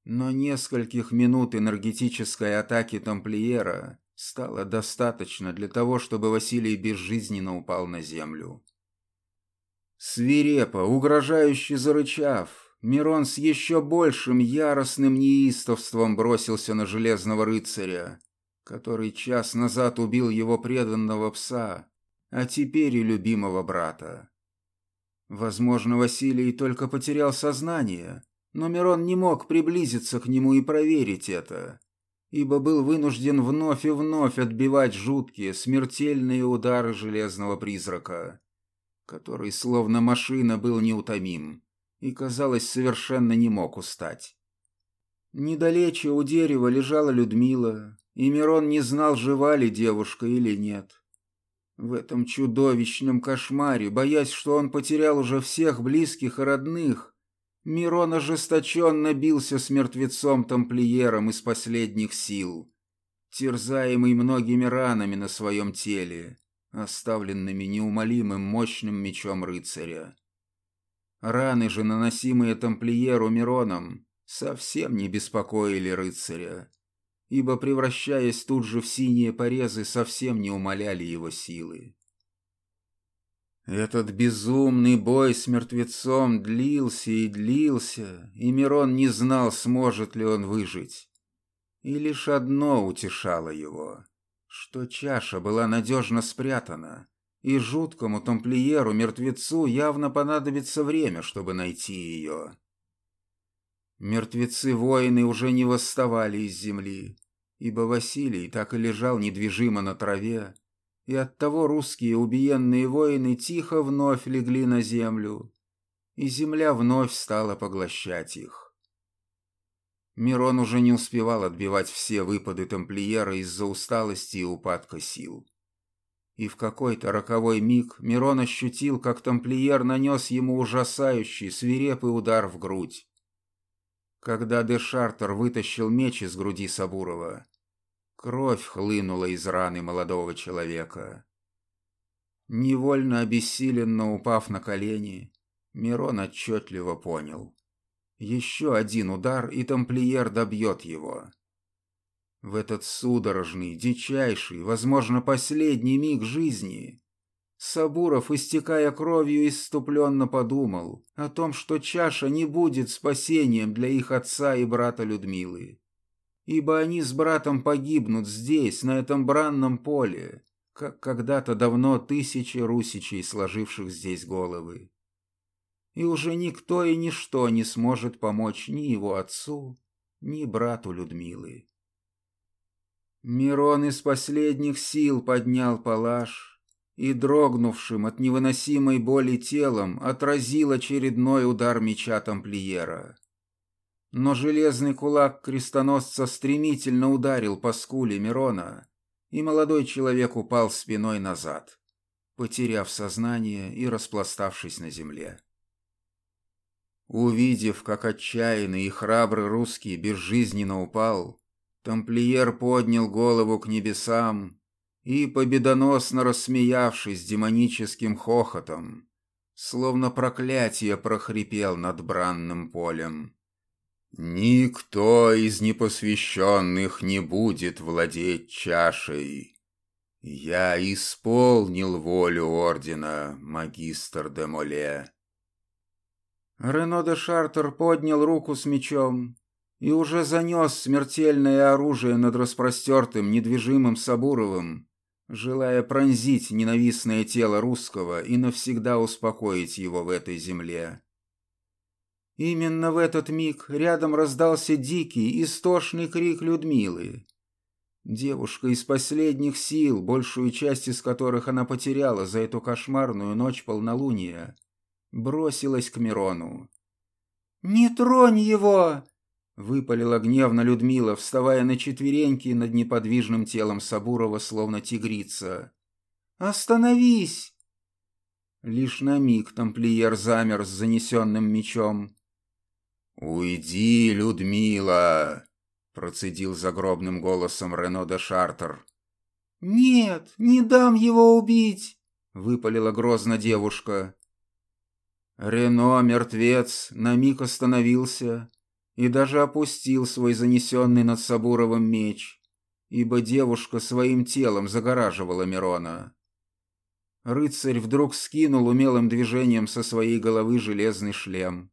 S3: Но нескольких минут энергетической атаки тамплиера стало достаточно для того, чтобы Василий безжизненно упал на землю. Свирепо, угрожающе зарычав, Мирон с еще большим яростным неистовством бросился на Железного Рыцаря, который час назад убил его преданного пса, а теперь и любимого брата. Возможно, Василий только потерял сознание, но Мирон не мог приблизиться к нему и проверить это, ибо был вынужден вновь и вновь отбивать жуткие, смертельные удары железного призрака, который, словно машина, был неутомим и, казалось, совершенно не мог устать. Недалече у дерева лежала Людмила, и Мирон не знал, жива ли девушка или нет. В этом чудовищном кошмаре, боясь, что он потерял уже всех близких и родных, Мирон ожесточенно бился с мертвецом-тамплиером из последних сил, терзаемый многими ранами на своем теле, оставленными неумолимым мощным мечом рыцаря. Раны же, наносимые тамплиеру Мироном, совсем не беспокоили рыцаря ибо, превращаясь тут же в синие порезы, совсем не умаляли его силы. Этот безумный бой с мертвецом длился и длился, и Мирон не знал, сможет ли он выжить. И лишь одно утешало его, что чаша была надежно спрятана, и жуткому тамплиеру-мертвецу явно понадобится время, чтобы найти ее. Мертвецы-воины уже не восставали из земли, ибо Василий так и лежал недвижимо на траве, и оттого русские убиенные воины тихо вновь легли на землю, и земля вновь стала поглощать их. Мирон уже не успевал отбивать все выпады тамплиера из-за усталости и упадка сил. И в какой-то роковой миг Мирон ощутил, как тамплиер нанес ему ужасающий, свирепый удар в грудь. Когда де Шартер вытащил меч из груди Сабурова, кровь хлынула из раны молодого человека. Невольно обессиленно упав на колени, Мирон отчетливо понял. Еще один удар, и тамплиер добьет его. В этот судорожный, дичайший, возможно, последний миг жизни Сабуров, истекая кровью, иступленно подумал о том, что чаша не будет спасением для их отца и брата Людмилы, ибо они с братом погибнут здесь, на этом бранном поле, как когда-то давно тысячи русичей, сложивших здесь головы. И уже никто и ничто не сможет помочь ни его отцу, ни брату Людмилы. Мирон из последних сил поднял палаш, и, дрогнувшим от невыносимой боли телом, отразил очередной удар меча тамплиера. Но железный кулак крестоносца стремительно ударил по скуле Мирона, и молодой человек упал спиной назад, потеряв сознание и распластавшись на земле. Увидев, как отчаянный и храбрый русский безжизненно упал, тамплиер поднял голову к небесам и, победоносно рассмеявшись демоническим хохотом, словно проклятие прохрипел над бранным полем. «Никто из непосвященных не будет владеть чашей. Я исполнил волю ордена, магистр де Моле». Рено де Шартер поднял руку с мечом и уже занес смертельное оружие над распростертым, недвижимым Сабуровым,
S1: желая пронзить ненавистное тело русского и навсегда успокоить его в этой земле. Именно в этот миг рядом раздался дикий, истошный крик Людмилы. Девушка из последних сил, большую часть из которых она потеряла за эту кошмарную ночь полнолуния, бросилась к Мирону. «Не тронь его!» — выпалила гневно Людмила, вставая на четвереньки над неподвижным телом Сабурова, словно тигрица. «Остановись!» Лишь на миг тамплиер замер с занесенным мечом.
S2: «Уйди, Людмила!» — процедил загробным голосом Рено де Шартер.
S3: «Нет, не дам его убить!» — выпалила грозно девушка.
S1: Рено, мертвец, на миг остановился и даже опустил свой занесенный над Сабуровым меч, ибо девушка своим телом загораживала Мирона. Рыцарь вдруг скинул умелым движением со своей головы железный шлем.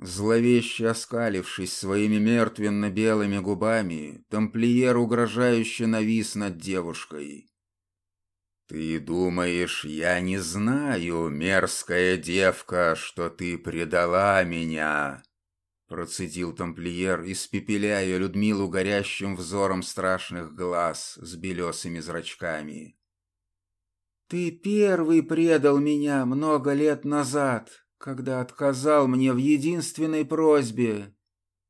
S1: Зловеще оскалившись своими мертвенно-белыми губами, тамплиер угрожающе навис над девушкой.
S2: «Ты думаешь, я не знаю, мерзкая девка, что ты предала меня?» Процедил тамплиер, испепеляя Людмилу горящим взором страшных глаз с белесыми зрачками.
S3: «Ты первый предал меня много лет назад, когда отказал мне в единственной просьбе!»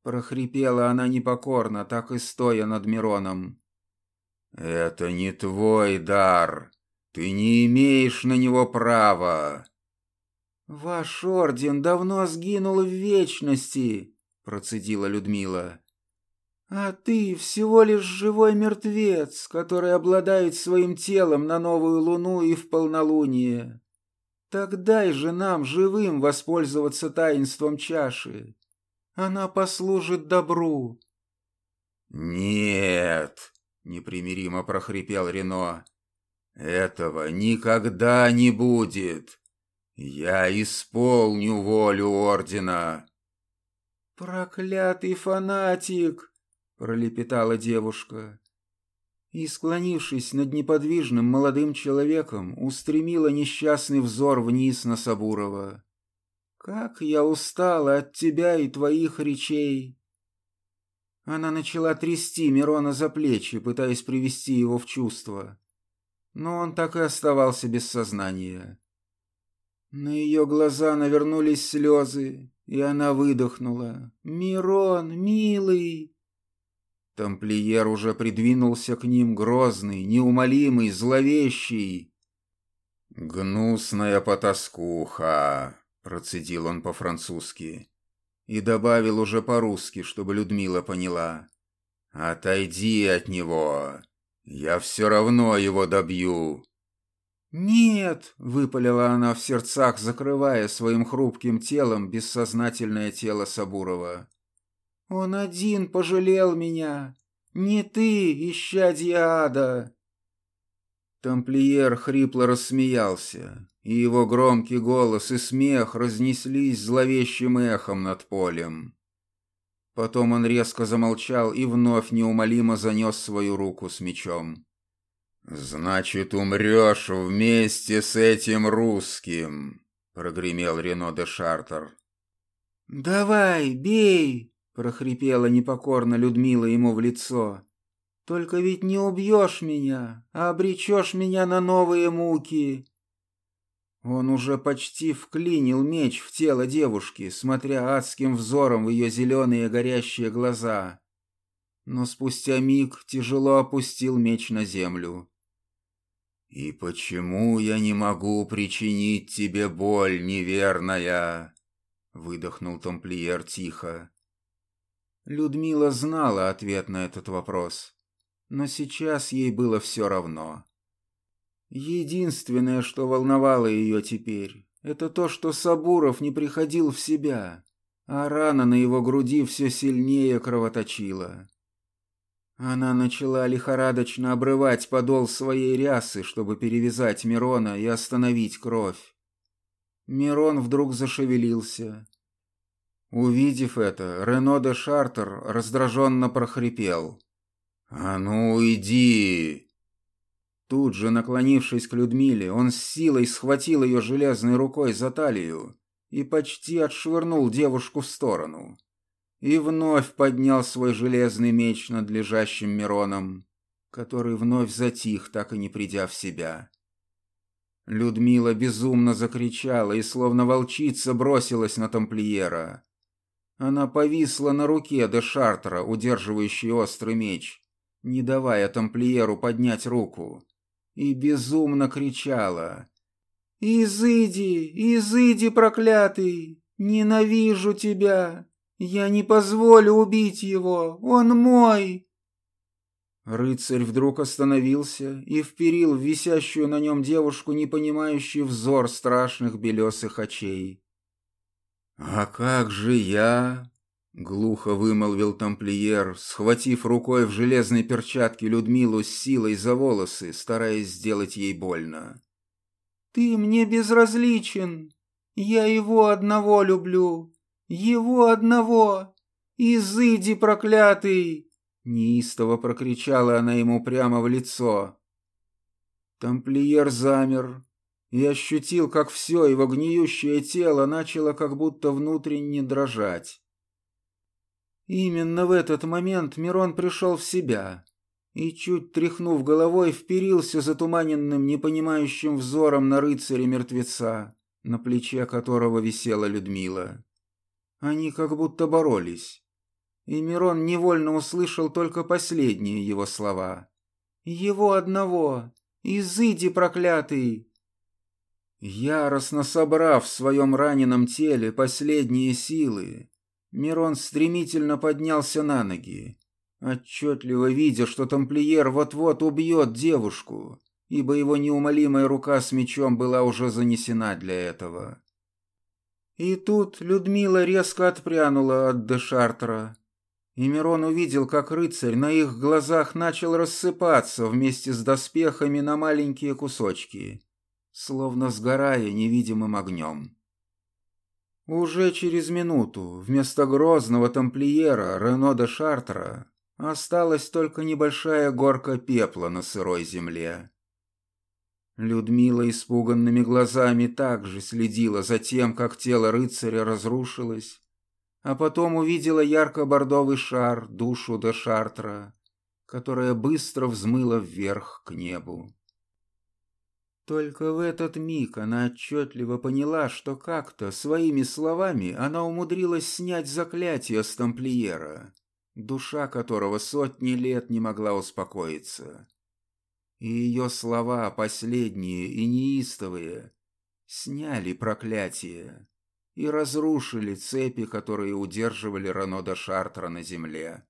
S3: Прохрипела она непокорно, так и стоя над Мироном.
S2: «Это не твой дар!» Ты не имеешь на него права.
S3: Ваш орден давно сгинул в вечности, процедила Людмила. А ты всего лишь живой мертвец, который обладает своим телом на новую луну и в полнолуние. Так дай же нам живым воспользоваться таинством чаши. Она послужит добру.
S2: Нет, непримиримо прохрипел Рено. Этого никогда не будет. Я исполню волю ордена.
S3: Проклятый фанатик, пролепетала девушка. И, склонившись над неподвижным молодым человеком, устремила несчастный взор вниз на Сабурова. «Как я устала от тебя и твоих речей!» Она начала трясти Мирона за плечи, пытаясь привести его в чувство но он так и оставался без сознания. На ее глаза навернулись слезы, и она выдохнула. «Мирон, милый!» Тамплиер уже придвинулся к ним грозный, неумолимый, зловещий.
S2: «Гнусная потаскуха!» — процедил он по-французски.
S1: И добавил уже по-русски, чтобы Людмила поняла.
S2: «Отойди от него! Я все равно его добью.
S1: «Нет!» — выпалила она в сердцах, закрывая своим хрупким телом бессознательное тело Сабурова. «Он один пожалел меня! Не ты, исчадье ада!» Тамплиер хрипло рассмеялся, и его громкий голос и смех разнеслись зловещим эхом над полем. Потом он резко замолчал и вновь неумолимо занес свою руку с мечом.
S2: «Значит, умрешь вместе с этим русским», — прогремел Рено де Шартер.
S3: «Давай, бей!» — прохрипела непокорно Людмила ему в лицо. «Только ведь не убьешь меня, а обречешь меня на новые муки.
S1: Он уже почти вклинил меч в тело девушки, смотря адским взором в ее зеленые горящие глаза. Но спустя миг тяжело опустил меч на землю.
S2: «И почему я не могу причинить тебе боль, неверная?» — выдохнул тамплиер тихо.
S1: Людмила знала ответ на этот вопрос, но сейчас ей было все равно. Единственное, что волновало ее теперь, это то, что Сабуров не приходил в себя, а рана на его груди все сильнее кровоточила. Она начала лихорадочно обрывать подол своей рясы, чтобы перевязать Мирона и остановить кровь. Мирон вдруг зашевелился. Увидев это, Рено де Шартер раздраженно прохрипел.
S2: «А ну, иди!»
S1: Тут же, наклонившись к Людмиле, он с силой схватил ее железной рукой за талию и почти отшвырнул девушку в сторону. И вновь поднял свой железный меч над лежащим Мироном, который вновь затих, так и не придя в себя. Людмила безумно закричала и, словно волчица, бросилась на тамплиера. Она повисла на руке де Шартера, удерживающей острый меч, не давая тамплиеру поднять руку и безумно кричала. «Изыди, изыди, проклятый! Ненавижу тебя! Я не позволю убить его! Он мой!» Рыцарь вдруг остановился и вперил в висящую на нем девушку непонимающий взор страшных белесых очей. «А как же я?» Глухо вымолвил тамплиер, схватив рукой в железной перчатке Людмилу с силой за волосы, стараясь сделать ей больно. «Ты мне безразличен. Я его одного люблю. Его одного. Изыди, проклятый!» Неистово прокричала она ему прямо в лицо. Тамплиер замер и ощутил, как все его гниющее тело начало как будто внутренне дрожать. Именно в этот момент Мирон пришел в себя и, чуть тряхнув головой, вперился затуманенным, непонимающим взором на рыцаря-мертвеца, на плече которого висела Людмила. Они как будто боролись, и Мирон невольно услышал только последние его слова. «Его одного! Изыди, проклятый!» Яростно собрав в своем раненом теле последние силы, Мирон стремительно поднялся на ноги, отчетливо видя, что тамплиер вот-вот убьет девушку, ибо его неумолимая рука с мечом была уже занесена для этого. И тут Людмила резко отпрянула от Дешартера, и Мирон увидел, как рыцарь на их глазах начал рассыпаться вместе с доспехами на маленькие кусочки, словно сгорая невидимым огнем. Уже через минуту вместо грозного тамплиера Рено де Шартера осталась только небольшая горка пепла на сырой земле. Людмила испуганными глазами также следила за тем, как тело рыцаря разрушилось, а потом увидела ярко-бордовый шар, душу де Шартра, которая быстро взмыла вверх к небу. Только в этот миг она отчетливо поняла, что как-то своими словами она умудрилась снять заклятие с тамплиера, душа которого сотни лет не могла успокоиться. И ее слова, последние и неистовые, сняли проклятие и разрушили цепи, которые удерживали Рано до Шартра на земле.